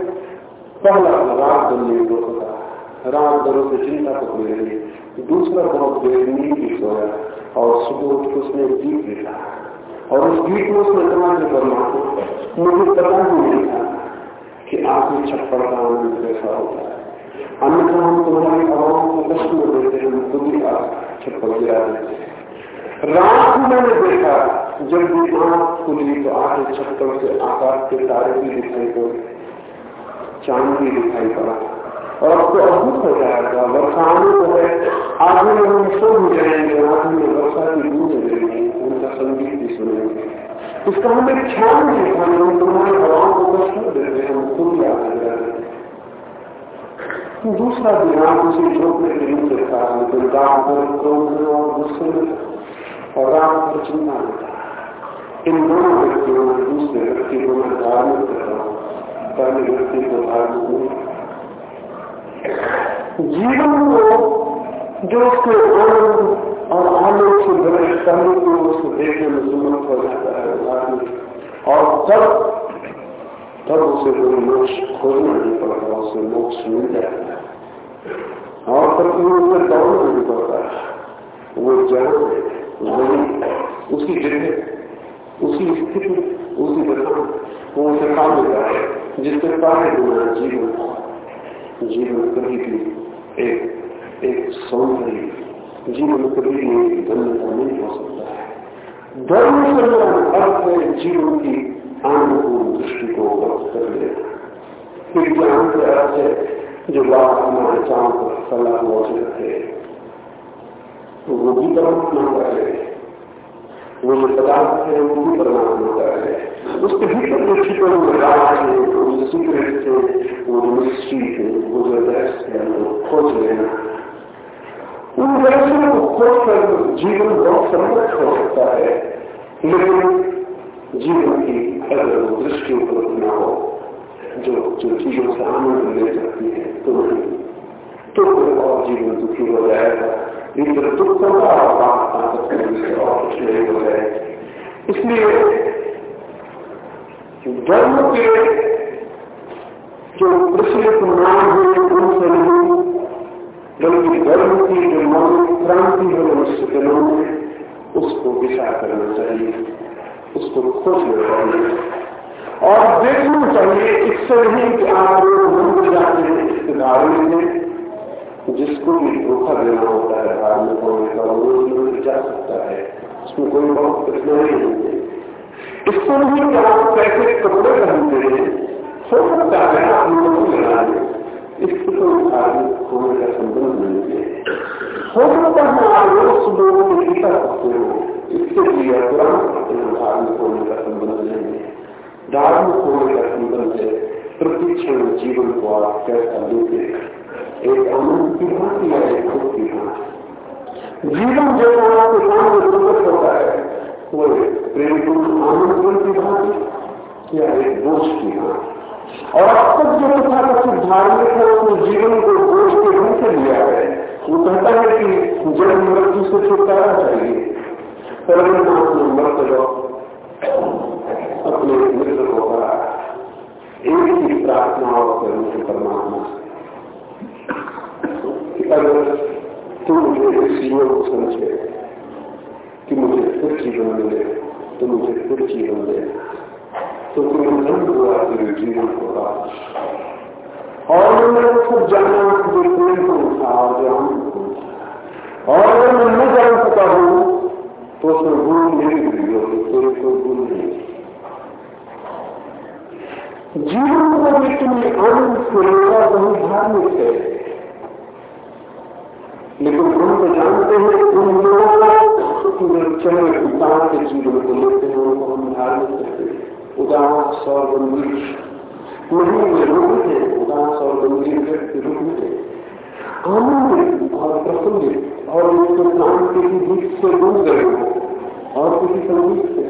पहला रात बनने को पता। रात दरों से चिंता पकड़ी रही। दूसरा बहुत देर नींद भी सोया और सुबह उठ के उसने गीत लिखा। और उस गीत में उसने कहा कि परमात्मा, मुझे पता ही नहीं था कि आपकी छप्पर का आनंद कैसा होता अन्यथा हम तुम्हारी हवाओं को कष्ट में देते हैं खुद ही आप गिरा देते हैं। रात मैंने देखा, जब भी आँख खुली तो आगे छप्पर से आकाश के तारे भी दिखाई पड़े, चाँद भी दिखाई पड़ा। और अब तो अद्भुत हो जाएगा वर्षा आने को है, आगे में हम सो भी जाएँगे आगे में वर्षा की बूंद देंगे उनका संगीत भी सुनेंगे। इसका हमें ख्याल नहीं था, हम तुम्हारे हवाओं को कष्ट देते हैं, हम खुद याद कर दूसरा दिमाग उसे झोंकने के लिए देखता है लेकिन रात भर क्रोध में और गुस्से में और रात भर चिंता है। इन दोनों व्यक्तियों में दूसरे व्यक्ति को मैं धार्मिक करता हूँ, पहले व्यक्ति को धार्मिक नहीं। जीवन को जो उसके आनंद और आलोक से भरे पहले तो उसको देखने में सुमत हो जाता है और तब तब उसे कोई मोक्ष खोजना नहीं पड़ता उसे मोक्ष मिल है। और तब उसे दौड़ना नहीं पड़ता वो जड़ वही उसी जगह, उसी स्थिति, उसी दशा वो उसे पा लेता है, जिससे पाए बिना जीवन जीवन कभी भी एक एक सौंदर्य, जीवन कभी भी एक धन्यता नहीं हो सकता है। धर्म से अर्थ है जीवन की अनुकूल दृष्टि को उपलब्ध कर ले फिर ज्ञान के अर्थ है जो बात हमारे चाँद पर सलाह मौजूद है तो वो भी परमात्मा का है वो जो पदार्थ है वो भी परमात्मा का है उसके भीतर जो छिपे हुए राज है वो जो सीक्रेट है वो जो मिस्ट्री है वो जो रहस्य है वो खोज लेना उन रहस्यों को खोज कर जीवन बहुत समृद्ध हो सकता है। लेकिन जीवन की अगर दृष्टि उपलब्ध न हो, जो जो चीज़ों से आनंद ले सकती है तो नहीं। तो फिर और जीवन दुखी हो जाएगा। भीतर दुख होगा और बात ताकत करने से और कुछ नहीं हो जाएगा। इसलिए धर्म के जो प्रचलित नाम है उनसे नहीं बल्कि धर्म की जो मौलिक क्रांति है, मनुष्य के नाम में उसको विचार करना चाहिए। उसको खोजना चाहिए और देखना चाहिए इससे नहीं कि आप लोग मंदिर जाते हैं रिश्तेदारों में जिसको भी धोखा देना होता है, धार्मिक होने का वो जा सकता है। उसमें कोई बहुत कठिनाई नहीं है इससे नहीं कि आप कैसे कपड़े पहनते हैं, हो सकता है आप लोगों को लगा दें। इससे कोई धार्मिक होने का संबंध नहीं है। हो सकता है आप लोगों को गीता सकते हो। इसके लिए धार्मिक होने का संबंध नहीं है धार्मिक होने का संबंध है प्रतिक्षण जीवन को आप कैसा लेते एक आनंद की भांति या एक दुख की भांति जीवन जो आपके सामने प्रकट होता है। वो प्रेम आनंद की भांति या एक बोझ की भांति और अब तक जो कथा कथित धार्मिक है उसने जीवन को बोझ के ढंग से लिया है वो कहता है कि जन्म मृत्यु से छुटकारा चाहिए परमात्मा ने मत लो अपने मित्र को एक ही प्रार्थना और करने से परमात्मा अगर तुम मुझे इस जीवन को समझे कि मुझे फिर जीवन मिले तो मुझे फिर जीवन दे तो तुम्हें नंद हुआ तेरे जीवन और मैंने सब जाना जो प्रेम को था और जो आनंद और मैं न जान सका हूँ तो उसमें गुण नहीं हुई होगी तेरे कोई गुण नहीं जीवन को भी तुम्हें आनंद सुरेगा वही धार्मिक है लेकिन हम तो जानते हैं उन लोगों को चले उदाहरण के जीवन को लेते हैं उनको हम धार्मिक कहते हैं उदाहरण सौर गंभीर नहीं वे रुक थे उदाहरण सौर गंभीर व्यक्ति रुक थे आनंद और प्रसन्न और उसके प्राण किसी गीत से गुम गए हो और किसी संगीत से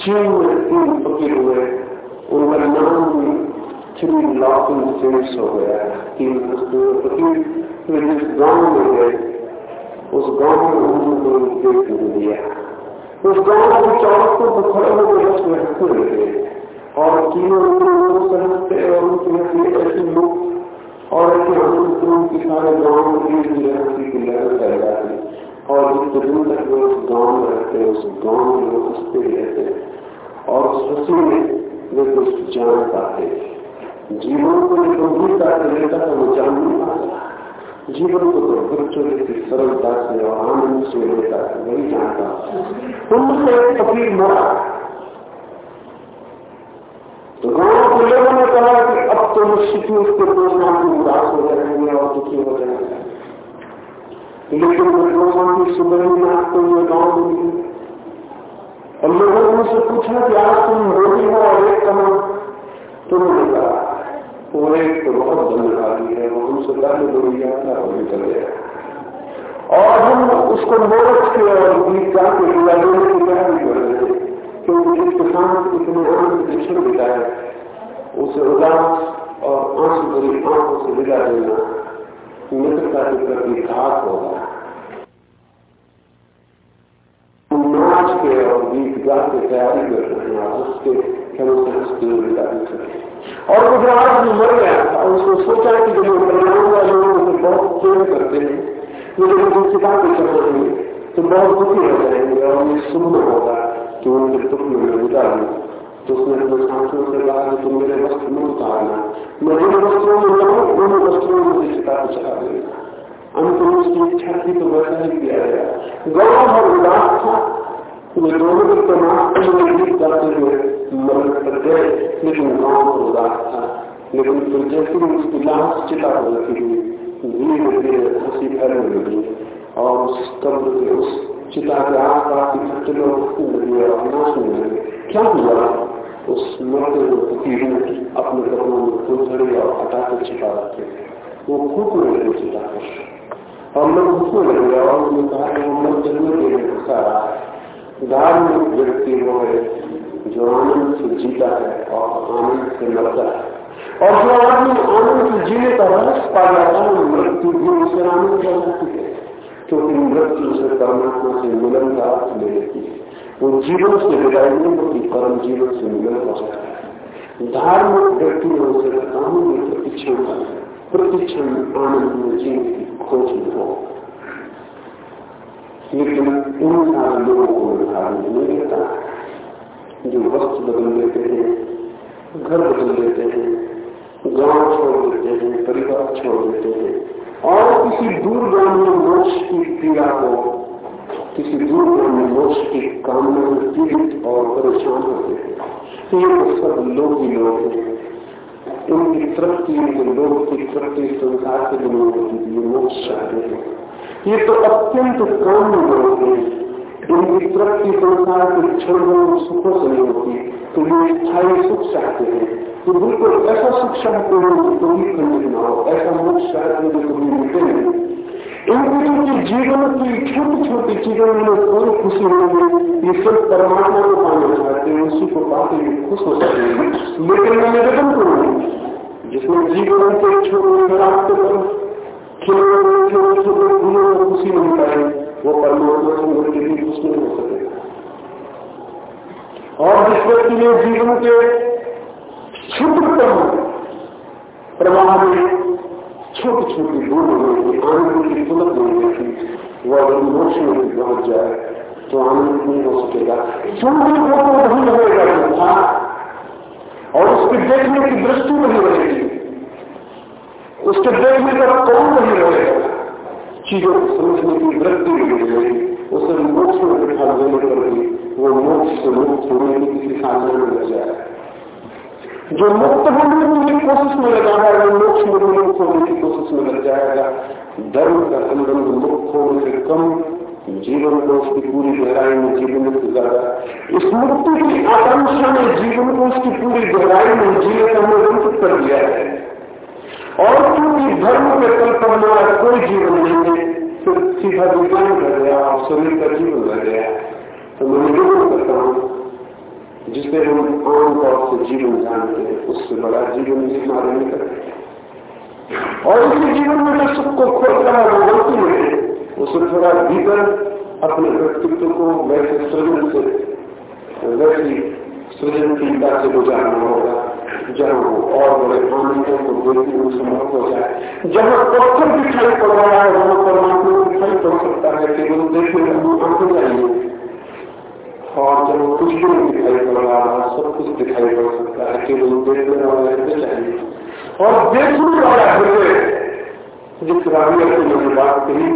चीन में तीन फकीर हुए, उनका नाम भी थ्री लॉकिंग सेंस हो गया तीन फकीर जिस गाँव में गए, उस गाँव में उन्होंने कोई देख दिया उस गाँव के चौरस्तों पर खड़े होकर बस में हँसते रहते और तीनों लोग समझते और उनके उनकी ऐसी लोग, और ऐसे हम की सारे गाँव में धीरे धीरे हँसी की लहर फैल जाती और जितने दिन तक वो उस गाँव में रहते हैं, उस गाँव में लोग हँसते ही रहते और उस हँसी में वे कुछ जान पाते जीवन को गंभीरता से लेता है वो जान नहीं पाता। जीवन को तो बच्चों की सरलता से और आनंद से लेता है, वही जानता उनसे फकीर मरा। तो गाँव के लोगों ने कहा कि अब तो निश्चित ही उसके की उदास हो जाएँगे और दुखी हो जाएँगे। लेकिन प्रोग्राम की सुबह में आपको ये गाँव मिली और लोगों ने मुझसे पूछा कि आज तुम रोटी हो और एक कमा तुमने कहा वो एक तो बहुत धन्यवादी है वो हमसे पहले लोग यात्रा और निकल गया और हम उसको मोरच के और गीत गा के दिया लेने की तैयारी कर रहे थे क्योंकि जिस किसान इतने आनंद क्षण बिताए उसे उदास और आँसू भरी आँखों से विदा देना मित्रता के प्रति घात होगा विवाह की तैयारी कर रहे हैं उसके हँसते हँसते हुए विदा और में मर गया था उसको सोचा कि जब वाले लोग बहुत प्रेम करते हैं उनको के तो बहुत दुखी हो जाएँगे और ये सुनना होगा कि उनके दुख में मैं तो उसने अपने साथियों से कहा कि तुम मेरे वस्त्र में उतारना मैं जिन वस्त्रों में जाऊँ उन वस्त्रों में मुझे चिता को चढ़ा देगा अंत में उसकी इच्छा थी तो वैसा ही किया गया। गौरव और उदास था। वे दोनों के परमात्मा में गीत गाते हुए मरण कर गए, लेकिन गाँव और उदास था। लेकिन फिर जैसे ही उसकी लाश चिता को रखी हुई धीरे धीरे हँसी फैलने लगी और उस कब्र के उस चिता के आस पास इकट्ठे लोग हंसने लगे। क्या हुआ? उस मरते हुए फकीर ने अपने कपड़ों में धरे और हटा कर छिपा रखे? वो लगे चिता को और लोग हंसने लगे और उन्होंने कहा कि वो मर जन्म के लिए हंसा रहा है। धार्मिक व्यक्ति वो है जो आनंद से जीता है और आनंद से मरता है। और जो आदमी आनंद से जीने का रहस्य पा जाता है मृत्यु भी उसे आनंद कर सकती है। क्योंकि मृत्यु से परमात्मा से मिलन का अर्थ ले लेती है। वो जीवन से विदाई नहीं होती परम जीवन से मिलन हो सकता है धार्मिक व्यक्ति में उसे कानून में प्रतिक्षण का प्रतिक्षण आनंद में जीवन की खोज में हो। लेकिन उन सारे लोगों को निर्धारण नहीं रहता जो वस्त्र बदल लेते हैं घर बदल लेते हैं गाँव छोड़ देते हैं परिवार छोड़ देते हैं और किसी दूरगामी मोक्ष की पीड़ा को किसी दूरगामी मोक्ष की कामना में पीड़ित और परेशान होते हैं। तो ये तो सब लोग ही लोग हैं। उनकी तृप्ति उनके लोग की तृप्ति संसार के दिनों में मोक्ष चाहते हैं। ये तो अत्यंत काम लोग हैं। इनकी तृप्ति संसार के क्षण सुखों से नहीं होती। तो ये स्थायी सुख चाहते हैं। तो बिल्कुल ऐसा सुख चाहते हैं जो कभी खंडित ना हो। ऐसा मोक्ष चाहते हैं जो कभी मिलते नहीं। इनकी जीवन की छोटी छोटी चीज़ों में कोई खुशी नहीं ये सब परमात्मा को पाना चाहते हैं, उसी को पाते हुए खुश हो सकते हैं। लेकिन मैं निवेदन करूँगा जिसमें जीवन के छोटे खिलौने छोटे छोटे फूलों में खुशी नहीं पाए वो परमात्मा से मिलकर भी खुश नहीं हो सके। और जिस व्यक्ति ने जीवन के क्षुद्रतम प्रवाह में छोटी छोटी बूंद होगी आनंद की पुलक नहीं होती वो अगर मोक्ष में पहुँच जाए तो आनंद नहीं हो सकेगा। तो वही रहेगा और उसके देखने की दृष्टि नहीं रहेगी। उसके देखने का कौन नहीं रहेगा? चीज़ों को समझने की वृत्ति नहीं रहेगी। उसे मोक्ष में बिठा देने पर भी वो मोक्ष से मुक्त होने की किसी साधन में लग जाए। जो मुक्त होने की कोशिश में लगा है, वो मोक्ष में मुक्त होने की कोशिश में लग जाएगा। धर्म का संबंध मुक्त होने से कम जीवन को उसकी पूरी गहराई में जीवन से ज़्यादा इस मुक्ति की आकांक्षा ने जीवन को उसकी पूरी गहराई में जीने का वंचित कर दिया है। और क्योंकि धर्म के तल पर हमारा कोई जीवन नहीं है फिर सीधा विज्ञान कर गया और शरीर का जीवन रह गया। तो मैं निवेदन करता हूँ जिसे हम आम तौर से जीवन जानते हैं, उससे बड़ा जीवन हमारे करते और इसी जीवन में जो सुख को खोज रहा है वो गलती में उसे थोड़ा भीतर अपने व्यक्तित्व को वैसे सृजन से, वैसी सृजनशीलता से गुजारना होगा, जहाँ वो और बड़े आनंदों को देखने में संभव हो जाए। जहाँ पत्थर दिखाई पड़ रहा है, वहाँ परमात्मा दिखाई पड़ सकता है, केवल देखने में आँखें चाहिए और जब कुछ भी नहीं दिखाई पड़ रहा है सब कुछ दिखाई पड़ सकता है, केवल देखने वाला हृदय चाहिए। और देखने वाला हृदय जिस राबिया की मैंने बात कही,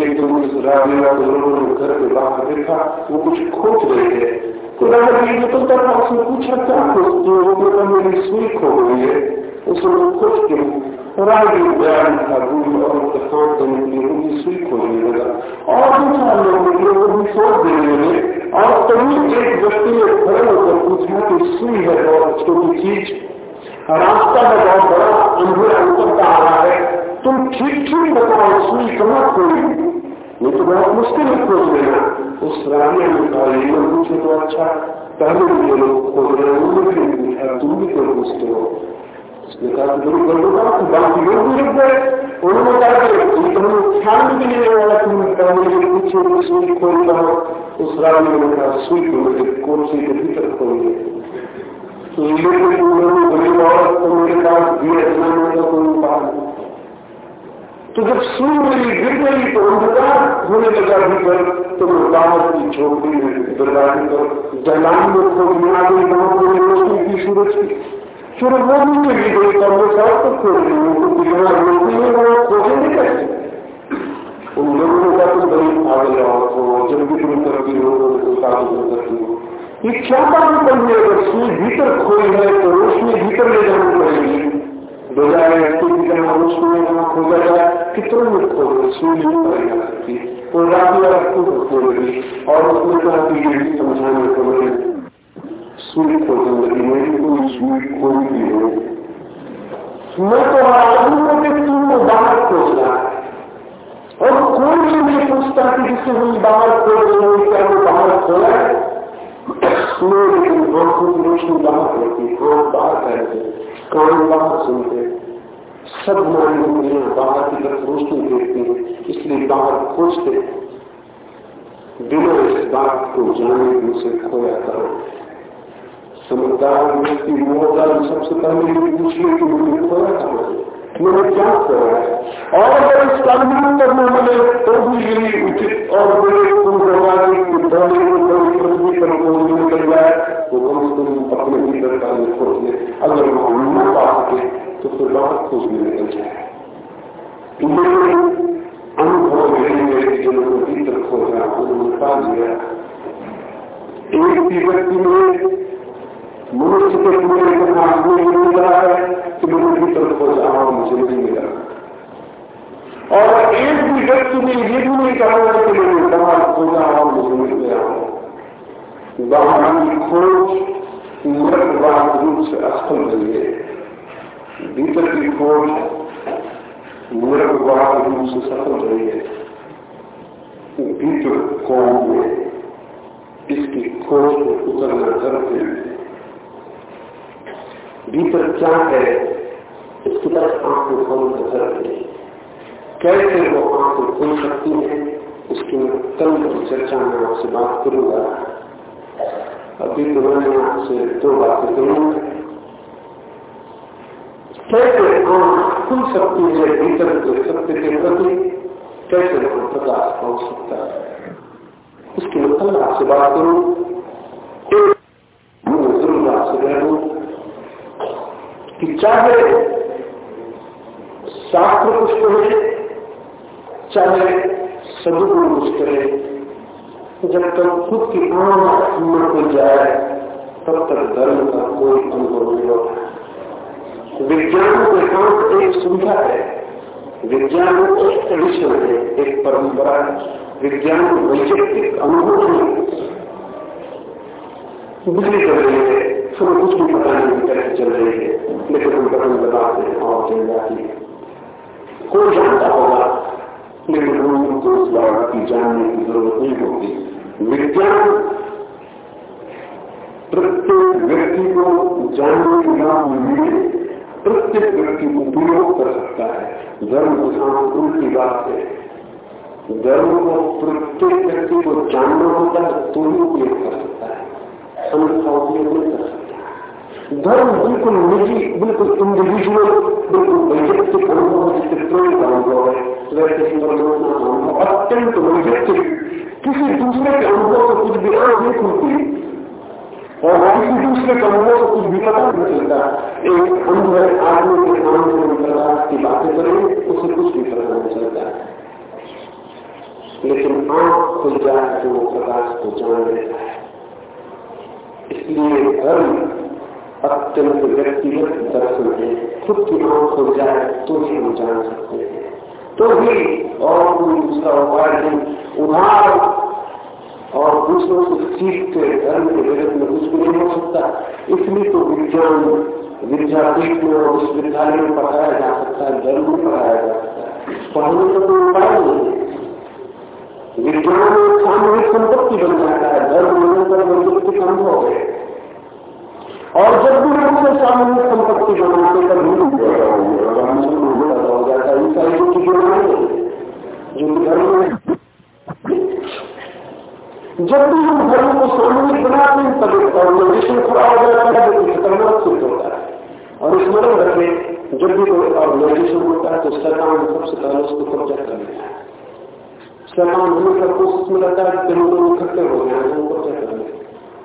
एक दिन उस राबिया को लोगों ने घर के बाहर देखा, वो कुछ खोज रहे थे। तो राजा तो उसने पूछा, क्या खोजती है? वो मेरी सुई खो गई है। उसने खोज के राज़ी था दूर और साथ देने के उनकी सुई खोजने लगा और दो चार लोग निकले वो भी सोच देने लगे। और तभी एक व्यक्ति ने खड़े होकर पूछा कि सुई है बहुत छोटी चीज़। रास्ता में बहुत बड़ा अंधेरा उतरता आ रहा है। तुम ठीक ठीक बताओ, सुई कहाँ खोली? ये तो बहुत मुश्किल है खोज लेना। उस रानी ने कहा, ये पूछे तो अच्छा पहले ये लोग खोज रहे हैं तुम भी क्यों पूछते हो। उसने कहा कि गुरु कर तो लोग भी रुक गए उन्होंने कहा कि तुम ख्याल भी नहीं वाला तुम पहले पूछे सुई खोल रहा उस रात में मैंने कहा सुई को मेरे कोर्सी के भीतर गरीब औरत तो का जब सुई मेरी गिर गई तो अंधकार होने लगा भीतर तो मैं बाहर की में दरवाजे पर जलान में खोज में आ गई, वहाँ पूरी रोशनी की सूरज की। फिर वो भी चली गई तो क्योंकि यहाँ रोशनी है वो कैसे उन लोगों कहा तुम बड़ी पागल औरत हो जब भी तुम करती हो तो कागज़ करती हो ये क्या अगर सुई भीतर खोई है तो रोशनी भीतर ले जानी पड़ेगी बजाय की रोशनी खोजा जाए कितने में तो रात या को और उसने कि समझाने को सुई खोजने लगी मेरी कोई सुई खोई भी हो। मैं तो आदमी को कि तुमने बाहर खोज और कोई भी नहीं पूछता कि जिससे हम बाहर खोज रहे हैं, क्या वो बाहर खोला है? लेकिन की रोशनी बाहर आँख बाहर करते कान बाहर सुनते सब नारियों बाहर की तरफ़ रोशनी देखती है, इसलिए बाहर खोजते बिना इस बात को जाने की उसे खोया करो। समझदार व्यक्ति वो होगा सबसे पहले ये पूछ कि मुझे खोया करो मैंने क्या है और अगर इस कानून करना मिले तो भी यही उचित और बड़े तुम कि पहले पृथ्वी पर खोजने निकल जाए तो कम से कम अपने भीतर का खोज ले अगर वो न पा सके तो फिर बाहर खोजने निकल जाए। अनुभव मिलेंगे जिन्होंने भीतर खोजा उन्होंने पा लिया। एक व्यक्ति में मनुष्य के पूरे कहा मुझे मिल रहा है कि मैंने भीतर खोजा और मुझे नहीं मिला और एक भी व्यक्ति ने ये भी नहीं कहा कि मैंने बाहर खोजा और मुझे मिल गया बाहर की खोज मृतवाद रूप से असफल रही है भीतर की खोज मृतवाद रूप से सफल रही है भीतर कौन में इसकी खोज को उतरना करते हैं भीतर क्या है इसकी तरफ़ आँखें खोल कर करते कैसे वो आँखें खोल सकती है, उसकी मैं कल की चर्चा में आपसे बात करूँगा। अभी तो मैंने आपसे दो बातें करूँगा कैसे आँख खुल सकती है भीतर के सत्य के प्रति, कैसे वहाँ प्रकाश पहुँच सकता है? उसकी मैं कल आपसे बात करूँ ज़रूर आपसे कह दूँ कि चाहे शास्त्र कुछ कहे चाहे सदुगुण कुछ करे जब तक खुद की न खुल जाए, तब तक धर्म का कोई अनुभव नहीं होता। विज्ञान के साथ एक सुविधा है। विज्ञान एक ट्रेडिशन है, एक परंपरा विज्ञान वैज्ञानिक अनुभव है। बिजली कर रही है। हमें कुछ भी पता नहीं कैसे चल रही है, लेकिन हम बटन दबाते हैं और चल जाती है। कोई जानता होगा, लेकिन लोगों को उस बात की जानने की ज़रूरत नहीं होगी विज्ञान प्रत्येक व्यक्ति को जानने की मिले प्रत्येक व्यक्ति को उपयोग कर सकता है। धर्म साथ उनकी बात है। धर्म को प्रत्येक व्यक्ति को जानना होता है तो ही उपयोग कर सकता है। अन्यथा उपयोग नहीं कर धर्म बिल्कुल निजी बिल्कुल इंडिविजुअल बिल्कुल वैयक्तिक अनुभव जिससे प्रेम का अनुभव है। वैसे ही अनुभव अत्यंत वैयक्तिक किसी दूसरे के अनुभव से कुछ भी आँख नहीं खुलती। और किसी दूसरे के अनुभव से कुछ भी पता नहीं चलता। एक अनुभव आदमी के सामने में प्रकाश की बातें करें, उसे कुछ भी पता नहीं चलता। लेकिन आँख खुल जाए तो वो प्रकाश को जान लेता है। इसलिए धर्म अत्यंत व्यक्तिगत दर्शन है खुद की आँख हो जाए तो ही हम जान सकते हैं। तो भी और कोई दूसरा उपाय नहीं। उधार और दूसरों से सीख के धर्म के विरुद्ध में कुछ भी नहीं हो सकता। इसलिए तो विज्ञान, विद्यापीठ में और विश्वविद्यालय में पढ़ाया जा सकता है धर्म में पढ़ाया जा सकता है। पढ़ने का कोई उपाय नहीं विज्ञान एक सामूहिक संपत्ति बन जाता है, धर्म पर वैज्ञानिक अनुभव है। और जब भी उनसे सामान्य संपत्ति बनाते कर हो जाता है सारी जो धर्म जब भी हम धर्म को सामूहिक बनाते हैं, तब ऑर्गेनाइजेशन खड़ा हो जाता है, जो खतरनाक सिद्ध होता है। और स्मरण रखें जब भी कोई ऑर्गेनाइजेशन होता है तो सरकार सबसे पहले उसको कब्जा कर लेता है। सरकार हमेशा कोशिश में रहता है कि लोग इकट्ठे हो गए हैं कब्जा कर लेते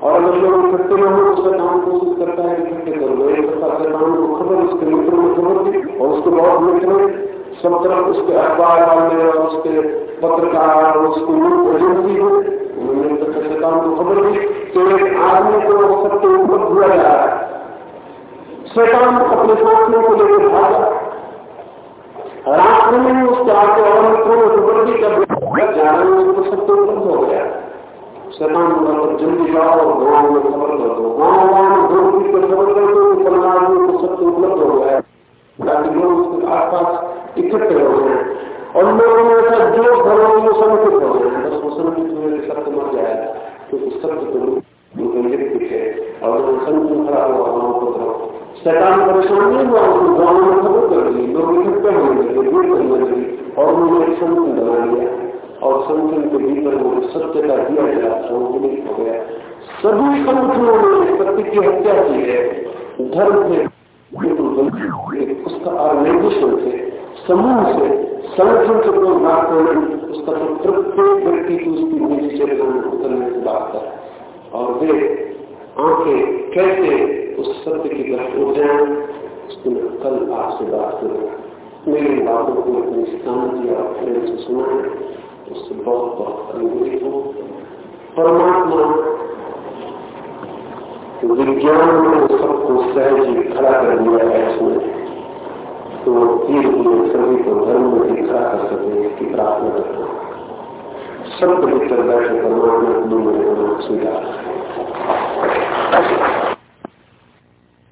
और अगर लोग इकट्ठे न हो तो काम कोशिश करता है इकट्ठे कर सरकार को खबर उसके मित्रों में खबर और उसके बहुत मित्र सब तरफ़ उसके अखबार वाले और उसके पत्रकार और उसकी एजेंसी हो उन्होंने शैतान को खबर दी कि एक आदमी को सबके ऊपर हुआ जा रहा है शैतान अपने साथियों को लेकर भागा रास्ते में उसके आगे और मित्रों ने खबर दी जब हैं उसको सबके ऊपर हो गया। शैतान मतलब जल्दी जाओ गाँव में खबर कर दो गाँव गाँव में दो पर खबर कर दो परिवार में तो सबको उपलब्ध हो गया। ताकि लोग उसके आसपास इकट्ठे हो गए। और लोगों ने ऐसा जो घरों में संकित हो गए बस वो संकित हुए शब्द मर जाएगा क्योंकि शब्द तो लिखित है। और जब संकित खड़ा हुआ गाँव को तरफ़ शैतान परेशान नहीं हुआ उसको गाँव में खबर कर दी। लोग इकट्ठे करने लगे, और उन्होंने संकित बना लिया। और संगठन के भीतर वो सत्य का दिया गया संगठित हो गया। सभी संगठनों ने सत्य की हत्या की है। धर्म से उसका ऑर्गेनाइजेशन से, समूह से संगठन से कोई बात नहीं। उसका तो प्रत्येक व्यक्ति की उसकी निजी चरित्र में उतरने की बात है। और वे आँखें कैसे उस सत्य की तरफ़ उठ जाए। उसको मैं कल आपसे बात करूँ मेरी बातों को अपनी शांति और प्रेम से सुना उससे बहुत बहुत अनुग्रहित हो परमात्मा विज्ञान में सबको सहज खड़ा कर दिया है इसमें तो धीरे धीरे सभी को धर्म में खड़ा कर सके इसकी प्रार्थना करना सब भीतर बैठे परमात्मा अपनी में स्वीकार